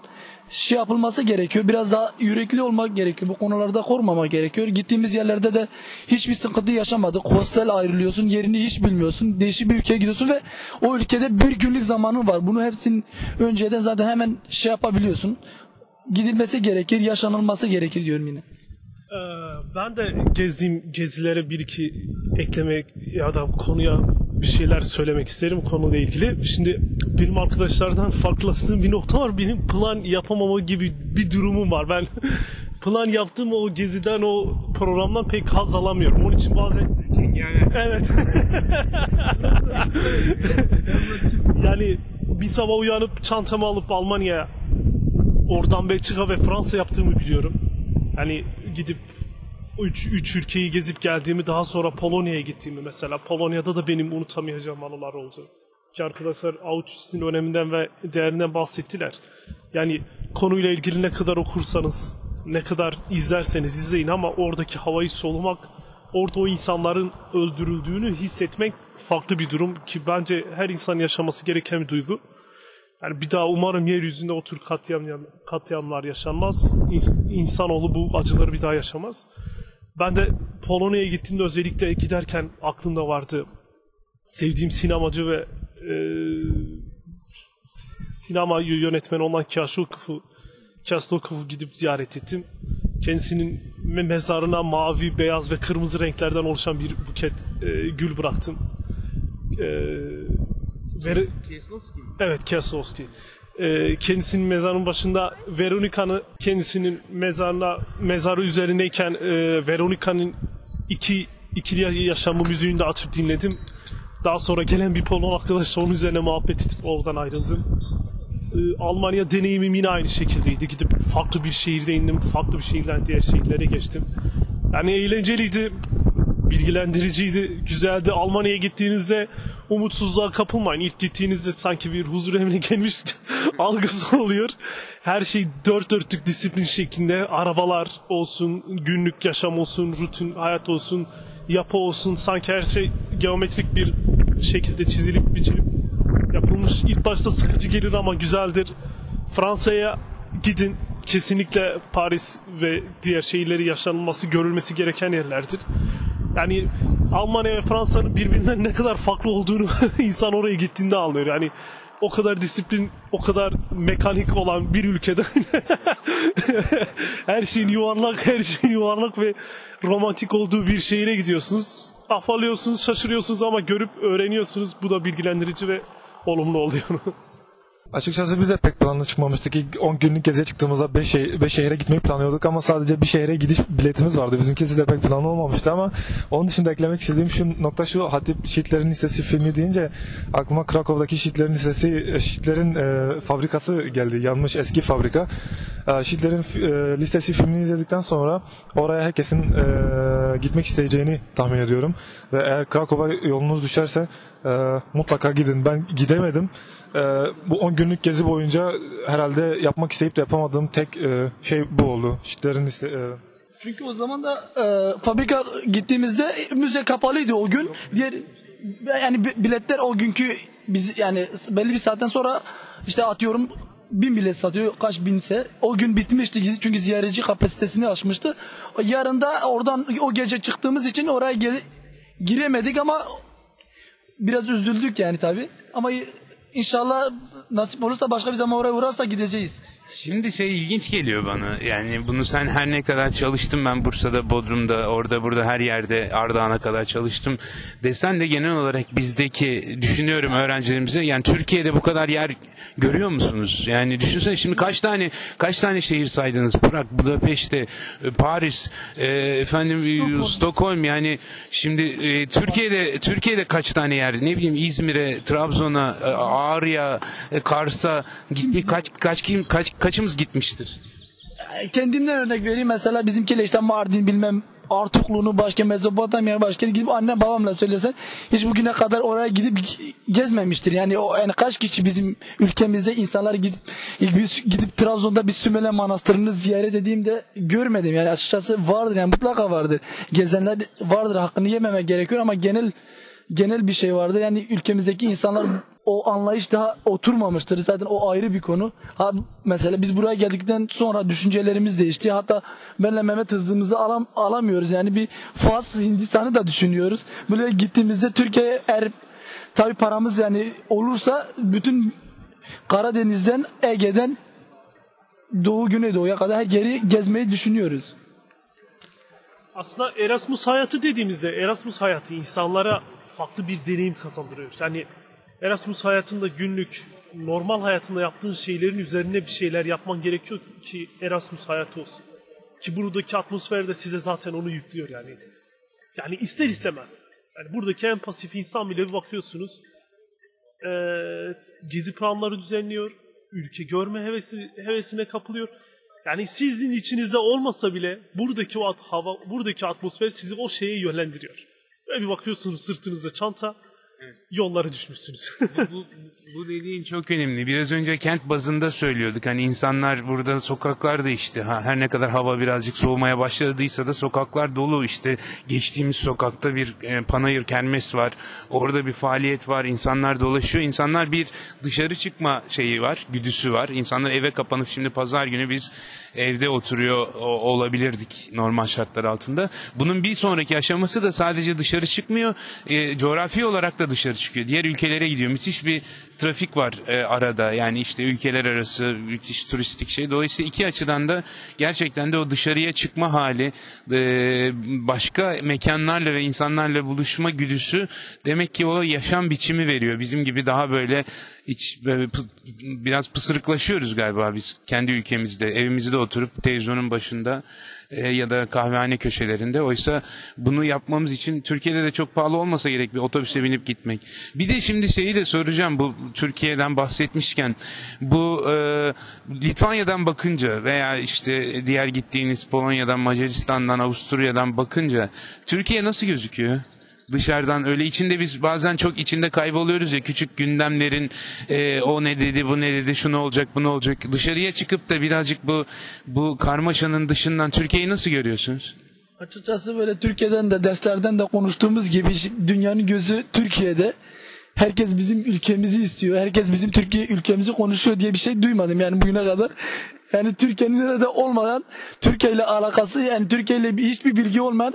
[SPEAKER 4] şey yapılması gerekiyor. Biraz daha yürekli olmak gerekiyor. Bu konularda korkmamak gerekiyor. Gittiğimiz yerlerde de hiçbir sıkıntı yaşamadık. Hostel ayrılıyorsun, yerini hiç bilmiyorsun. Değişik bir ülkeye gidiyorsun ve o ülkede bir günlük zamanın var. Bunu hepsini önceden zaten hemen şey yapabiliyorsun. Gidilmesi gerekir, yaşanılması gerekir diyorum yine.
[SPEAKER 5] Ee, ben de gezdiğim gezilere bir iki eklemek ya da konuya bir şeyler söylemek isterim konuyla ilgili. Şimdi benim arkadaşlardan farklılaştığım bir nokta var. Benim plan yapamama gibi bir durumum var. Ben plan yaptığım o geziden o programdan pek haz alamıyorum. Onun için bazen Evet. yani bir sabah uyanıp çantamı alıp Almanya'ya oradan Belçika ve Fransa yaptığımı biliyorum. Yani gidip üç, üç ülkeyi gezip geldiğimi daha sonra Polonya'ya gittiğimi mesela Polonya'da da benim unutamayacağım anılar oldu. Ki arkadaşlar Auschwitz'in öneminden ve değerinden bahsettiler. Yani konuyla ilgili ne kadar okursanız, ne kadar izlerseniz izleyin ama oradaki havayı solumak, orada o insanların öldürüldüğünü hissetmek farklı bir durum ki bence her insan yaşaması gereken bir duygu. Yani bir daha umarım yeryüzünde o tür katliam, katliamlar yaşanmaz. İns- İnsanoğlu bu acıları bir daha yaşamaz. Ben de Polonya'ya gittiğimde özellikle giderken aklımda vardı. Sevdiğim sinemacı ve e, sinema yönetmeni olan Kiyoshikov'u Kiyoshikov'u gidip ziyaret ettim. Kendisinin me- mezarına mavi, beyaz ve kırmızı renklerden oluşan bir buket e, gül bıraktım. E, ve, Evet Kieslowski. Ee, kendisinin mezarının başında Veronika'nı kendisinin mezarına mezarı üzerindeyken e, Veronika'nın iki ikili yaşamı müziğini de açıp dinledim. Daha sonra gelen bir Polon arkadaşla onun üzerine muhabbet edip oradan ayrıldım. Ee, Almanya deneyimim yine aynı şekildeydi. Gidip farklı bir şehirde indim. Farklı bir şehirden diğer şehirlere geçtim. Yani eğlenceliydi bilgilendiriciydi, güzeldi. Almanya'ya gittiğinizde umutsuzluğa kapılmayın. İlk gittiğinizde sanki bir huzur evine gelmiş algısı oluyor. Her şey dört dörtlük disiplin şeklinde. Arabalar olsun, günlük yaşam olsun, rutin hayat olsun, yapı olsun. Sanki her şey geometrik bir şekilde çizilip biçilip yapılmış. İlk başta sıkıcı gelir ama güzeldir. Fransa'ya gidin. Kesinlikle Paris ve diğer şehirleri yaşanılması, görülmesi gereken yerlerdir. Yani Almanya ve Fransa'nın birbirinden ne kadar farklı olduğunu insan oraya gittiğinde anlıyor. Yani o kadar disiplin, o kadar mekanik olan bir ülkede her şeyin yuvarlak, her şeyin yuvarlak ve romantik olduğu bir şehire gidiyorsunuz. Afalıyorsunuz, şaşırıyorsunuz ama görüp öğreniyorsunuz. Bu da bilgilendirici ve olumlu oluyor.
[SPEAKER 3] Açıkçası biz de pek planlı çıkmamıştık. İlk 10 günlük geziye çıktığımızda 5 şehir, beş şehre gitmeyi planlıyorduk ama sadece bir şehre gidiş biletimiz vardı. Bizimkisi de pek planlı olmamıştı ama onun dışında eklemek istediğim şu nokta şu Hatip Şiitlerin Listesi filmi deyince aklıma Krakow'daki Şiitlerin Listesi Şiitlerin e, fabrikası geldi. Yanmış eski fabrika. E, Şiitlerin e, Listesi filmini izledikten sonra oraya herkesin e, gitmek isteyeceğini tahmin ediyorum. Ve eğer Krakow'a yolunuz düşerse e, mutlaka gidin. Ben gidemedim. Ee, bu 10 günlük gezi boyunca herhalde yapmak isteyip de yapamadığım tek e, şey bu oldu. Şitlerin iste, e,
[SPEAKER 4] Çünkü o zaman da e, fabrika gittiğimizde müze kapalıydı o gün. Diğer yani bi- biletler o günkü biz yani belli bir saatten sonra işte atıyorum bin bilet satıyor kaç binse o gün bitmişti çünkü ziyaretçi kapasitesini aşmıştı. Yarın da oradan o gece çıktığımız için oraya giremedik ama biraz üzüldük yani tabi ama inşallah nasip olursa başka bir zaman oraya uğrarsa gideceğiz.
[SPEAKER 2] Şimdi şey ilginç geliyor bana. Yani bunu sen her ne kadar çalıştım ben Bursa'da, Bodrum'da, orada burada her yerde Ardahan'a kadar çalıştım. Desen de genel olarak bizdeki düşünüyorum öğrencilerimize yani Türkiye'de bu kadar yer görüyor musunuz? Yani düşünsene şimdi kaç tane kaç tane şehir saydınız? Prag, Budapeşte, Paris, e, efendim e, Stockholm yani şimdi e, Türkiye'de Türkiye'de kaç tane yer? Ne bileyim İzmir'e, Trabzon'a, e, Ağrı'ya, e, Kars'a gitmiş kaç kaç kim kaç kaçımız gitmiştir?
[SPEAKER 4] kendimden örnek vereyim mesela bizimkiyle işte Mardin bilmem Artuklu'nu başka Mezopotamya başka gidip annem babamla söylesen hiç bugüne kadar oraya gidip gezmemiştir. Yani o yani kaç kişi bizim ülkemizde insanlar gidip gidip Trabzon'da bir Sümele Manastırı'nı ziyaret edeyim görmedim. Yani açıkçası vardır yani mutlaka vardır. Gezenler vardır hakkını yememek gerekiyor ama genel genel bir şey vardır. Yani ülkemizdeki insanlar o anlayış daha oturmamıştır. Zaten o ayrı bir konu. Ha, mesela biz buraya geldikten sonra düşüncelerimiz değişti. Hatta benle Mehmet hızımızı alam, alamıyoruz. Yani bir Fas, Hindistan'ı da düşünüyoruz. Böyle gittiğimizde Türkiye'ye eğer tabi paramız yani olursa bütün Karadeniz'den, Ege'den Doğu Güneydoğu'ya kadar her yeri gezmeyi düşünüyoruz.
[SPEAKER 5] Aslında Erasmus hayatı dediğimizde Erasmus hayatı insanlara farklı bir deneyim kazandırıyor. Yani Erasmus hayatında günlük normal hayatında yaptığın şeylerin üzerine bir şeyler yapman gerekiyor ki Erasmus hayatı olsun. Ki buradaki atmosfer de size zaten onu yüklüyor yani. Yani ister istemez. Yani buradaki en pasif insan bile bir bakıyorsunuz. eee, gezi planları düzenliyor. Ülke görme hevesi, hevesine kapılıyor. Yani sizin içinizde olmasa bile buradaki o at, hava, buradaki atmosfer sizi o şeye yönlendiriyor. Ve bir bakıyorsunuz sırtınızda çanta, yollara düşmüşsünüz.
[SPEAKER 2] bu, bu dediğin çok önemli. Biraz önce kent bazında söylüyorduk. Hani insanlar burada sokaklarda işte ha, her ne kadar hava birazcık soğumaya başladıysa da sokaklar dolu işte. Geçtiğimiz sokakta bir e, panayır kermes var. Orada bir faaliyet var. İnsanlar dolaşıyor. İnsanlar bir dışarı çıkma şeyi var. Güdüsü var. İnsanlar eve kapanıp şimdi pazar günü biz evde oturuyor o- olabilirdik normal şartlar altında. Bunun bir sonraki aşaması da sadece dışarı çıkmıyor. E, coğrafi olarak da dışarı çıkıyor. Diğer ülkelere gidiyor. Müthiş bir trafik var e, arada. Yani işte ülkeler arası müthiş turistik şey. Dolayısıyla iki açıdan da gerçekten de o dışarıya çıkma hali, e, başka mekanlarla ve insanlarla buluşma güdüsü demek ki o yaşam biçimi veriyor. Bizim gibi daha böyle iç böyle biraz pısırıklaşıyoruz galiba biz kendi ülkemizde. Evimizde oturup televizyonun başında e, ya da kahvehane köşelerinde. Oysa bunu yapmamız için Türkiye'de de çok pahalı olmasa gerek bir otobüse binip gitmek. Bir de şimdi şeyi de soracağım bu Türkiye'den bahsetmişken bu e, Litvanya'dan bakınca veya işte diğer gittiğiniz Polonya'dan, Macaristan'dan, Avusturya'dan bakınca Türkiye nasıl gözüküyor? Dışarıdan öyle içinde biz bazen çok içinde kayboluyoruz ya küçük gündemlerin e, o ne dedi bu ne dedi şu olacak bu olacak dışarıya çıkıp da birazcık bu bu karmaşanın dışından Türkiye'yi nasıl görüyorsunuz?
[SPEAKER 4] Açıkçası böyle Türkiye'den de derslerden de konuştuğumuz gibi dünyanın gözü Türkiye'de. Herkes bizim ülkemizi istiyor. Herkes bizim Türkiye ülkemizi konuşuyor diye bir şey duymadım yani bugüne kadar. Yani Türkiye'nin nerede olmadan Türkiye ile alakası yani Türkiye ile bir- hiçbir bilgi olmayan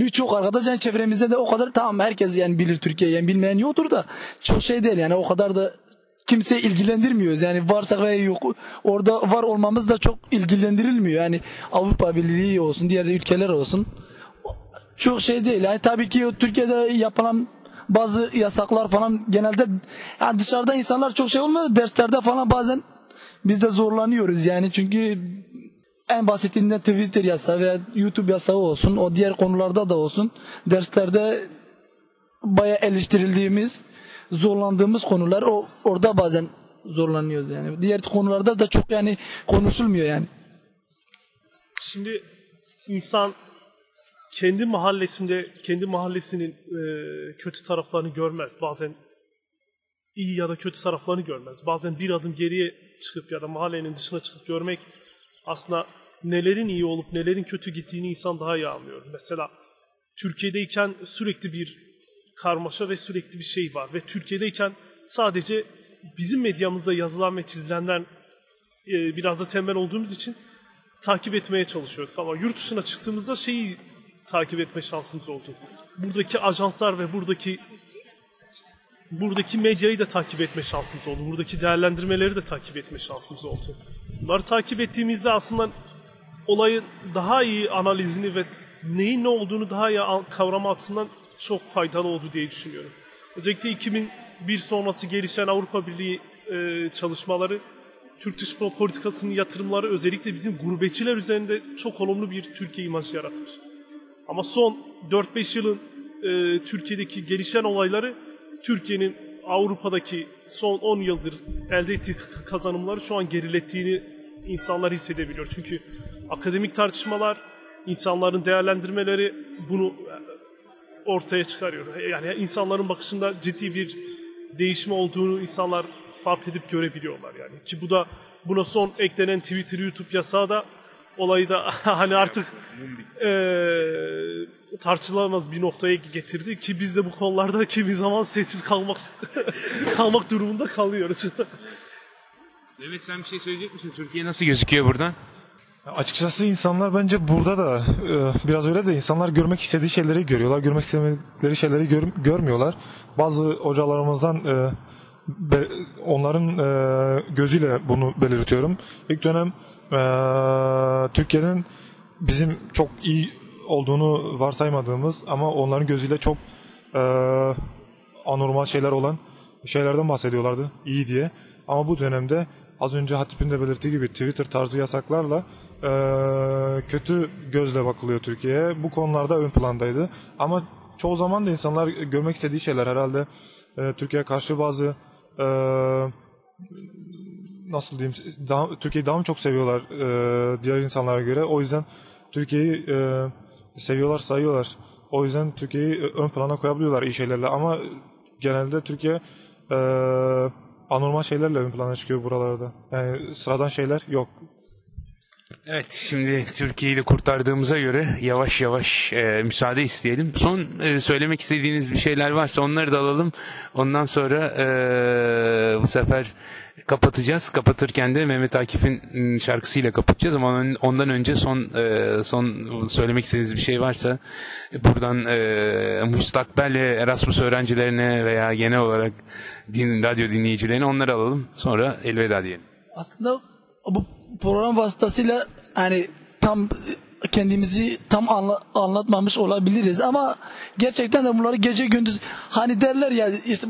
[SPEAKER 4] birçok arkadaş yani çevremizde de o kadar tamam herkes yani bilir Türkiye yani bilmeyen yoktur da çok şey değil yani o kadar da kimse ilgilendirmiyoruz. Yani varsa veya yok orada var olmamız da çok ilgilendirilmiyor. Yani Avrupa Birliği olsun diğer ülkeler olsun çok şey değil. Yani tabii ki Türkiye'de yapılan bazı yasaklar falan genelde yani dışarıda insanlar çok şey olmuyor derslerde falan bazen biz de zorlanıyoruz. Yani çünkü en basitinden Twitter yasağı veya YouTube yasağı olsun, o diğer konularda da olsun, derslerde baya eleştirildiğimiz, zorlandığımız konular o orada bazen zorlanıyoruz yani. Diğer konularda da çok yani konuşulmuyor yani.
[SPEAKER 5] Şimdi insan kendi mahallesinde kendi mahallesinin e, kötü taraflarını görmez. Bazen iyi ya da kötü taraflarını görmez. Bazen bir adım geriye çıkıp ya da mahallenin dışına çıkıp görmek aslında nelerin iyi olup nelerin kötü gittiğini insan daha iyi anlıyor. Mesela Türkiye'deyken sürekli bir karmaşa ve sürekli bir şey var ve Türkiye'deyken sadece bizim medyamızda yazılan ve çizilenden e, biraz da tembel olduğumuz için takip etmeye çalışıyorduk ama yurt dışına çıktığımızda şeyi takip etme şansımız oldu. Buradaki ajanslar ve buradaki buradaki medyayı da takip etme şansımız oldu. Buradaki değerlendirmeleri de takip etme şansımız oldu. Bunları takip ettiğimizde aslında olayın daha iyi analizini ve neyin ne olduğunu daha iyi kavrama açısından çok faydalı oldu diye düşünüyorum. Özellikle 2001 sonrası gelişen Avrupa Birliği e, çalışmaları Türk dış politikasının yatırımları özellikle bizim gurbetçiler üzerinde çok olumlu bir Türkiye imajı yaratmış. Ama son 4-5 yılın e, Türkiye'deki gelişen olayları Türkiye'nin Avrupa'daki son 10 yıldır elde ettiği kazanımları şu an gerilettiğini insanlar hissedebiliyor. Çünkü akademik tartışmalar, insanların değerlendirmeleri bunu e, ortaya çıkarıyor. Yani insanların bakışında ciddi bir değişme olduğunu insanlar fark edip görebiliyorlar yani. Ki bu da buna son eklenen Twitter, YouTube yasağı da olayı da hani artık eee tartışılamaz bir noktaya getirdi ki biz de bu konularda kimi zaman sessiz kalmak kalmak durumunda kalıyoruz.
[SPEAKER 2] Mehmet sen bir şey söyleyecek misin? Türkiye nasıl gözüküyor buradan?
[SPEAKER 3] Açıkçası insanlar bence burada da e, biraz öyle de insanlar görmek istediği şeyleri görüyorlar. Görmek istemedikleri şeyleri gör- görmüyorlar. Bazı hocalarımızdan e, be- onların e, gözüyle bunu belirtiyorum. İlk dönem e, Türkiye'nin bizim çok iyi olduğunu varsaymadığımız ama onların gözüyle çok e, anormal şeyler olan şeylerden bahsediyorlardı iyi diye. Ama bu dönemde az önce Hatip'in de belirttiği gibi Twitter tarzı yasaklarla e, kötü gözle bakılıyor Türkiye'ye. Bu konularda ön plandaydı. Ama çoğu zaman da insanlar görmek istediği şeyler herhalde e, Türkiye'ye karşı bazı e, nasıl diyeyim daha, Türkiye'yi daha mı çok seviyorlar e, diğer insanlara göre. O yüzden Türkiye'yi e, seviyorlar, sayıyorlar. O yüzden Türkiye'yi ön plana koyabiliyorlar iyi şeylerle ama genelde Türkiye e, anormal şeylerle ön plana çıkıyor buralarda. Yani sıradan şeyler yok.
[SPEAKER 2] Evet şimdi Türkiye'yi de kurtardığımıza göre yavaş yavaş e, müsaade isteyelim. Son e, söylemek istediğiniz bir şeyler varsa onları da alalım. Ondan sonra e, bu sefer kapatacağız. Kapatırken de Mehmet Akif'in m, şarkısıyla kapatacağız ama ondan önce son e, son söylemek istediğiniz bir şey varsa buradan e, müstakbel Erasmus öğrencilerine veya genel olarak din, radyo dinleyicilerine onları alalım. Sonra elveda diyelim.
[SPEAKER 4] Aslında bu program vasıtasıyla hani tam kendimizi tam anla- anlatmamış olabiliriz. Ama gerçekten de bunları gece gündüz hani derler ya işte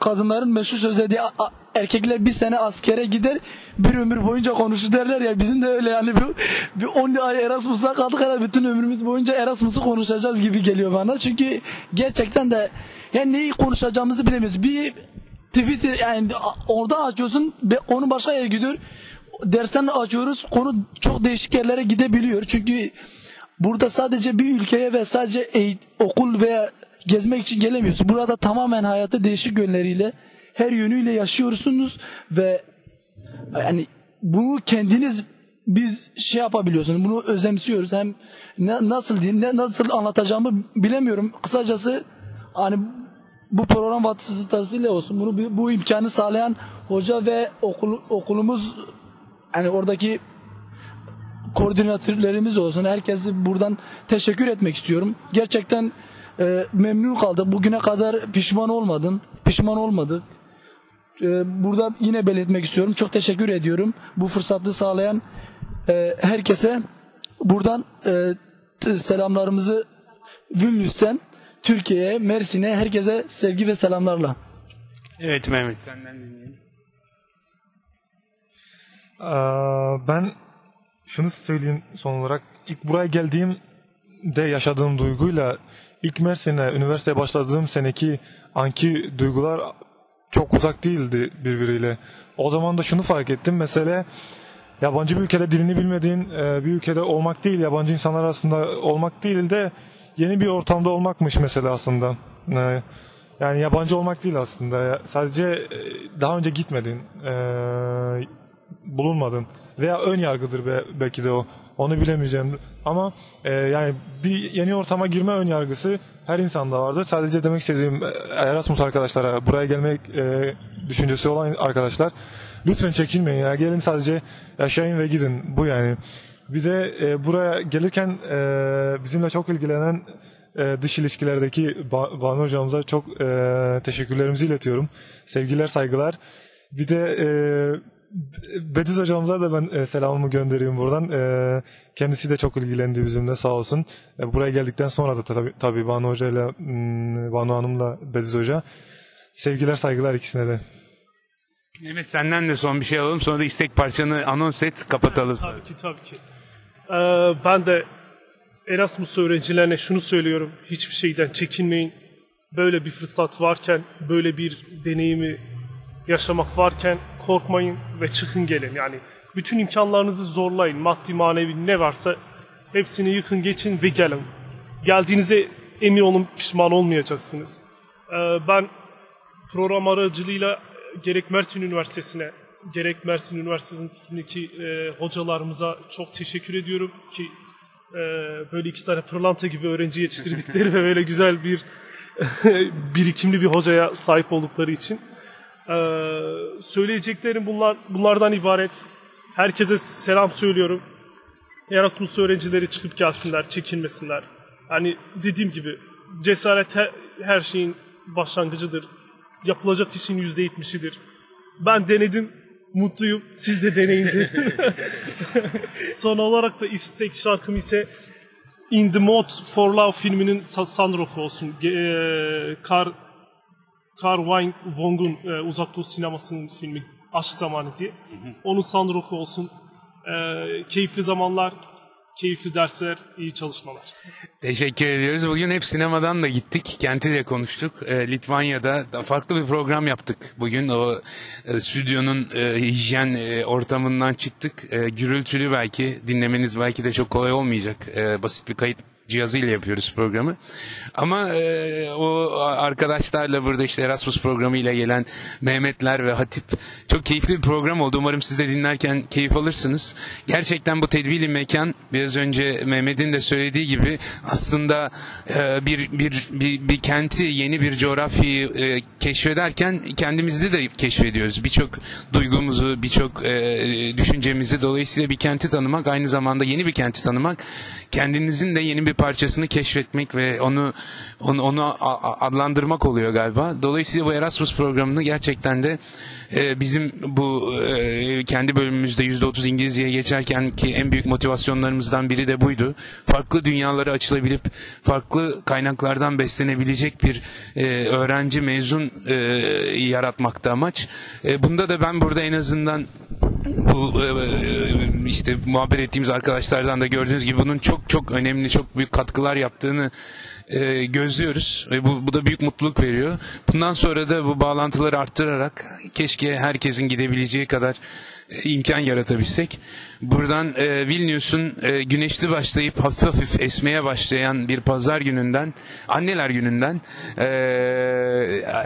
[SPEAKER 4] kadınların meşhur sözü diye "A- a- erkekler bir sene askere gider bir ömür boyunca konuşur derler ya. Bizim de öyle yani bir, bir 10 ay Erasmus'a kaldık herhalde bütün ömrümüz boyunca Erasmus'u konuşacağız gibi geliyor bana. Çünkü gerçekten de yani neyi konuşacağımızı bilemiyoruz. Bir Twitter yani orada açıyorsun onun başka yere gidiyor dersten açıyoruz konu çok değişik yerlere gidebiliyor çünkü burada sadece bir ülkeye ve sadece eğit- okul veya gezmek için gelemiyorsun. Burada tamamen hayatı değişik yönleriyle her yönüyle yaşıyorsunuz ve yani bunu kendiniz biz şey yapabiliyorsunuz. Bunu özemsiyoruz. Hem ne, nasıl ne, nasıl anlatacağımı bilemiyorum. Kısacası hani bu program vasıtasıyla olsun. Bunu bu imkanı sağlayan hoca ve okul, okulumuz hani oradaki koordinatörlerimiz olsun. Herkese buradan teşekkür etmek istiyorum. Gerçekten e, memnun kaldık. Bugüne kadar pişman olmadım. Pişman olmadık. E, burada yine belirtmek istiyorum. Çok teşekkür ediyorum. Bu fırsatı sağlayan e, herkese buradan e, selamlarımızı Vilnius'ten Türkiye'ye, Mersin'e herkese sevgi ve selamlarla.
[SPEAKER 2] Evet Mehmet senden dinleyelim.
[SPEAKER 3] Ben şunu söyleyeyim son olarak. İlk buraya geldiğimde yaşadığım duyguyla ilk Mersin'e üniversiteye başladığım seneki anki duygular çok uzak değildi birbiriyle. O zaman da şunu fark ettim. Mesela yabancı bir ülkede dilini bilmediğin e, bir ülkede olmak değil, yabancı insanlar arasında olmak değil de yeni bir ortamda olmakmış mesela aslında. E, Yani yabancı olmak değil aslında. Sadece e, daha önce gitmedin, bulunmadın veya ön yargıdır be- belki de o. Onu bilemeyeceğim. Ama e, yani bir yeni ortama girme ön yargısı her insanda vardır. Sadece demek istediğim e, Erasmus arkadaşlara, buraya gelmek e, düşüncesi olan arkadaşlar lütfen çekinmeyin ya. Gelin sadece yaşayın ve gidin. Bu yani. Bir de e, buraya gelirken e, bizimle çok ilgilenen e, dış ilişkilerdeki ba- Banu hocamıza çok e, teşekkürlerimizi iletiyorum. Sevgiler, saygılar. Bir de e, Bediz hocamıza da ben e, selamımı göndereyim buradan. E, kendisi de çok ilgilendi bizimle sağ olsun. E, buraya geldikten sonra da tabii, tabii Banu Hoca ile mm, Banu Hanım'la Bediz Hoca. Sevgiler, saygılar ikisine de.
[SPEAKER 2] Mehmet senden de son bir şey alalım sonra da istek parçanı anons et kapatalım.
[SPEAKER 5] Tabii ki tabii ki. Ee, ben de Erasmus öğrencilerine şunu söylüyorum. Hiçbir şeyden çekinmeyin. Böyle bir fırsat varken, böyle bir deneyimi yaşamak varken korkmayın ve çıkın gelin. Yani bütün imkanlarınızı zorlayın. Maddi manevi ne varsa hepsini yıkın geçin ve gelin. Geldiğinize emin olun pişman olmayacaksınız. Ee, ben program aracılığıyla gerek Mersin Üniversitesi'ne gerek Mersin Üniversitesi'ndeki e, hocalarımıza çok teşekkür ediyorum ki Ee, böyle iki tane pırlanta gibi öğrenci yetiştirdikleri ve böyle güzel bir birikimli bir hocaya sahip oldukları için. Ee, söyleyeceklerim bunlar bunlardan ibaret. Herkese selam söylüyorum. Erasmus öğrencileri çıkıp gelsinler, çekinmesinler. Hani dediğim gibi cesaret her, her şeyin başlangıcıdır. Yapılacak işin yüzde yetmişidir. Ben denedim, mutluyum. Siz de deneyin. Son olarak da istek şarkım ise In the Mood for Love filminin soundtrack'ı olsun. Ge- e, Kar Wang Wong'un e, Uzak Doğu sinemasının filmi Aşk Zamanı diye. Onun soundtrack'ı olsun. E, keyifli zamanlar, keyifli dersler, iyi çalışmalar.
[SPEAKER 2] Teşekkür ediyoruz. Bugün hep sinemadan da gittik. Kenti de konuştuk. E, Litvanya'da da farklı bir program yaptık. Bugün o e, stüdyonun e, hijyen e, ortamından çıktık. E, gürültülü belki dinlemeniz belki de çok kolay olmayacak. E, basit bir kayıt cihazıyla yapıyoruz programı. Ama e, o arkadaşlarla burada işte Erasmus programıyla gelen Mehmetler ve Hatip çok keyifli bir program oldu. Umarım siz de dinlerken keyif alırsınız. Gerçekten bu tedbili mekan biraz önce Mehmet'in de söylediği gibi aslında e, bir, bir, bir, bir kenti yeni bir coğrafyayı e, keşfederken kendimizi de keşfediyoruz. Birçok duygumuzu, birçok e, düşüncemizi dolayısıyla bir kenti tanımak aynı zamanda yeni bir kenti tanımak kendinizin de yeni bir parçasını keşfetmek ve onu onu, onu adlandırmak oluyor galiba. Dolayısıyla bu Erasmus programını gerçekten de e, bizim bu e, kendi bölümümüzde %30 İngilizceye geçerken ki en büyük motivasyonlarımızdan biri de buydu. Farklı dünyalara açılabilip farklı kaynaklardan beslenebilecek bir e, öğrenci mezun e, yaratmakta amaç. E, bunda da ben burada en azından bu e, e, işte muhabbet ettiğimiz arkadaşlardan da gördüğünüz gibi bunun çok çok önemli, çok büyük katkılar yaptığını e, gözlüyoruz ve bu, bu da büyük mutluluk veriyor. Bundan sonra da bu bağlantıları arttırarak keşke herkesin gidebileceği kadar imkan yaratabilsek. Buradan e, Vilnius'un e, güneşli başlayıp hafif hafif esmeye başlayan bir pazar gününden, anneler gününden, e,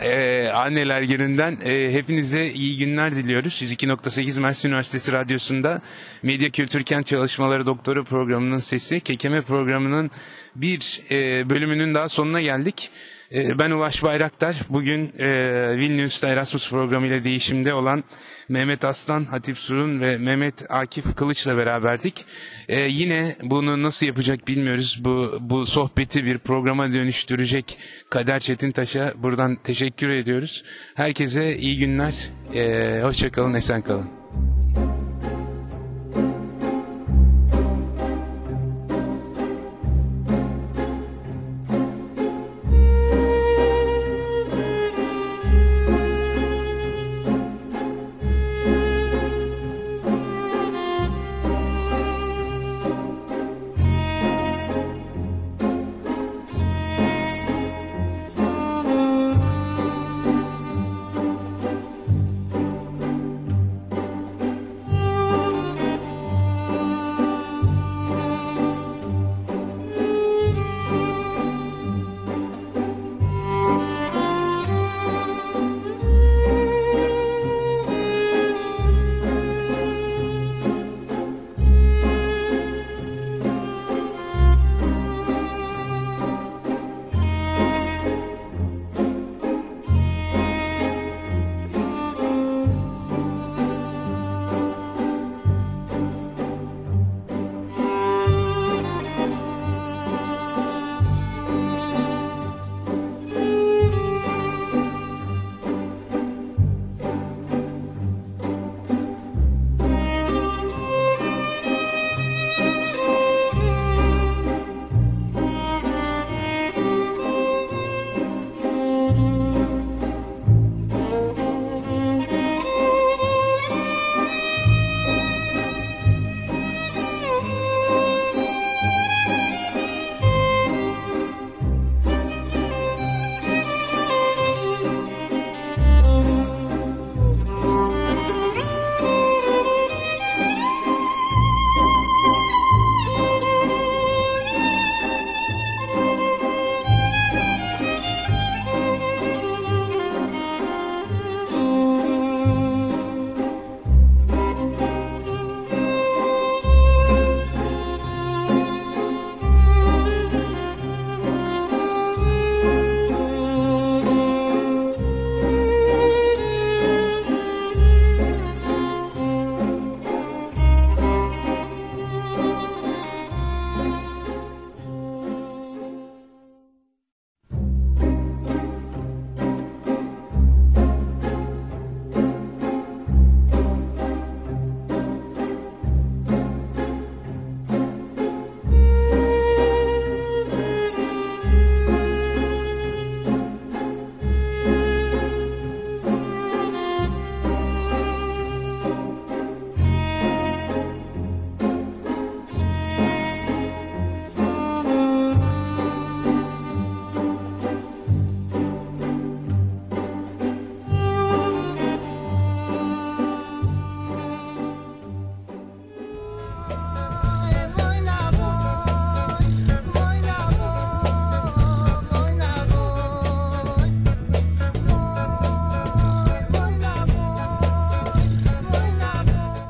[SPEAKER 2] e, anneler gününden e, hepinize iyi günler diliyoruz. 102.8 Mersin Üniversitesi Radyosu'nda Medya Kültür Kent Çalışmaları Doktora programının sesi, Kekeme programının bir e, bölümünün daha sonuna geldik. E, Ben Ulaş Bayraktar. Bugün e, Vilnius'ta Erasmus programı ile değişimde olan Mehmet Aslan, Hatip Surun ve Mehmet Akif Kılıç'la beraberdik. E, yine bunu nasıl yapacak bilmiyoruz. Bu, bu sohbeti bir programa dönüştürecek Kader Çetintaş'a buradan teşekkür ediyoruz. Herkese iyi günler. E, Hoşçakalın, esen kalın.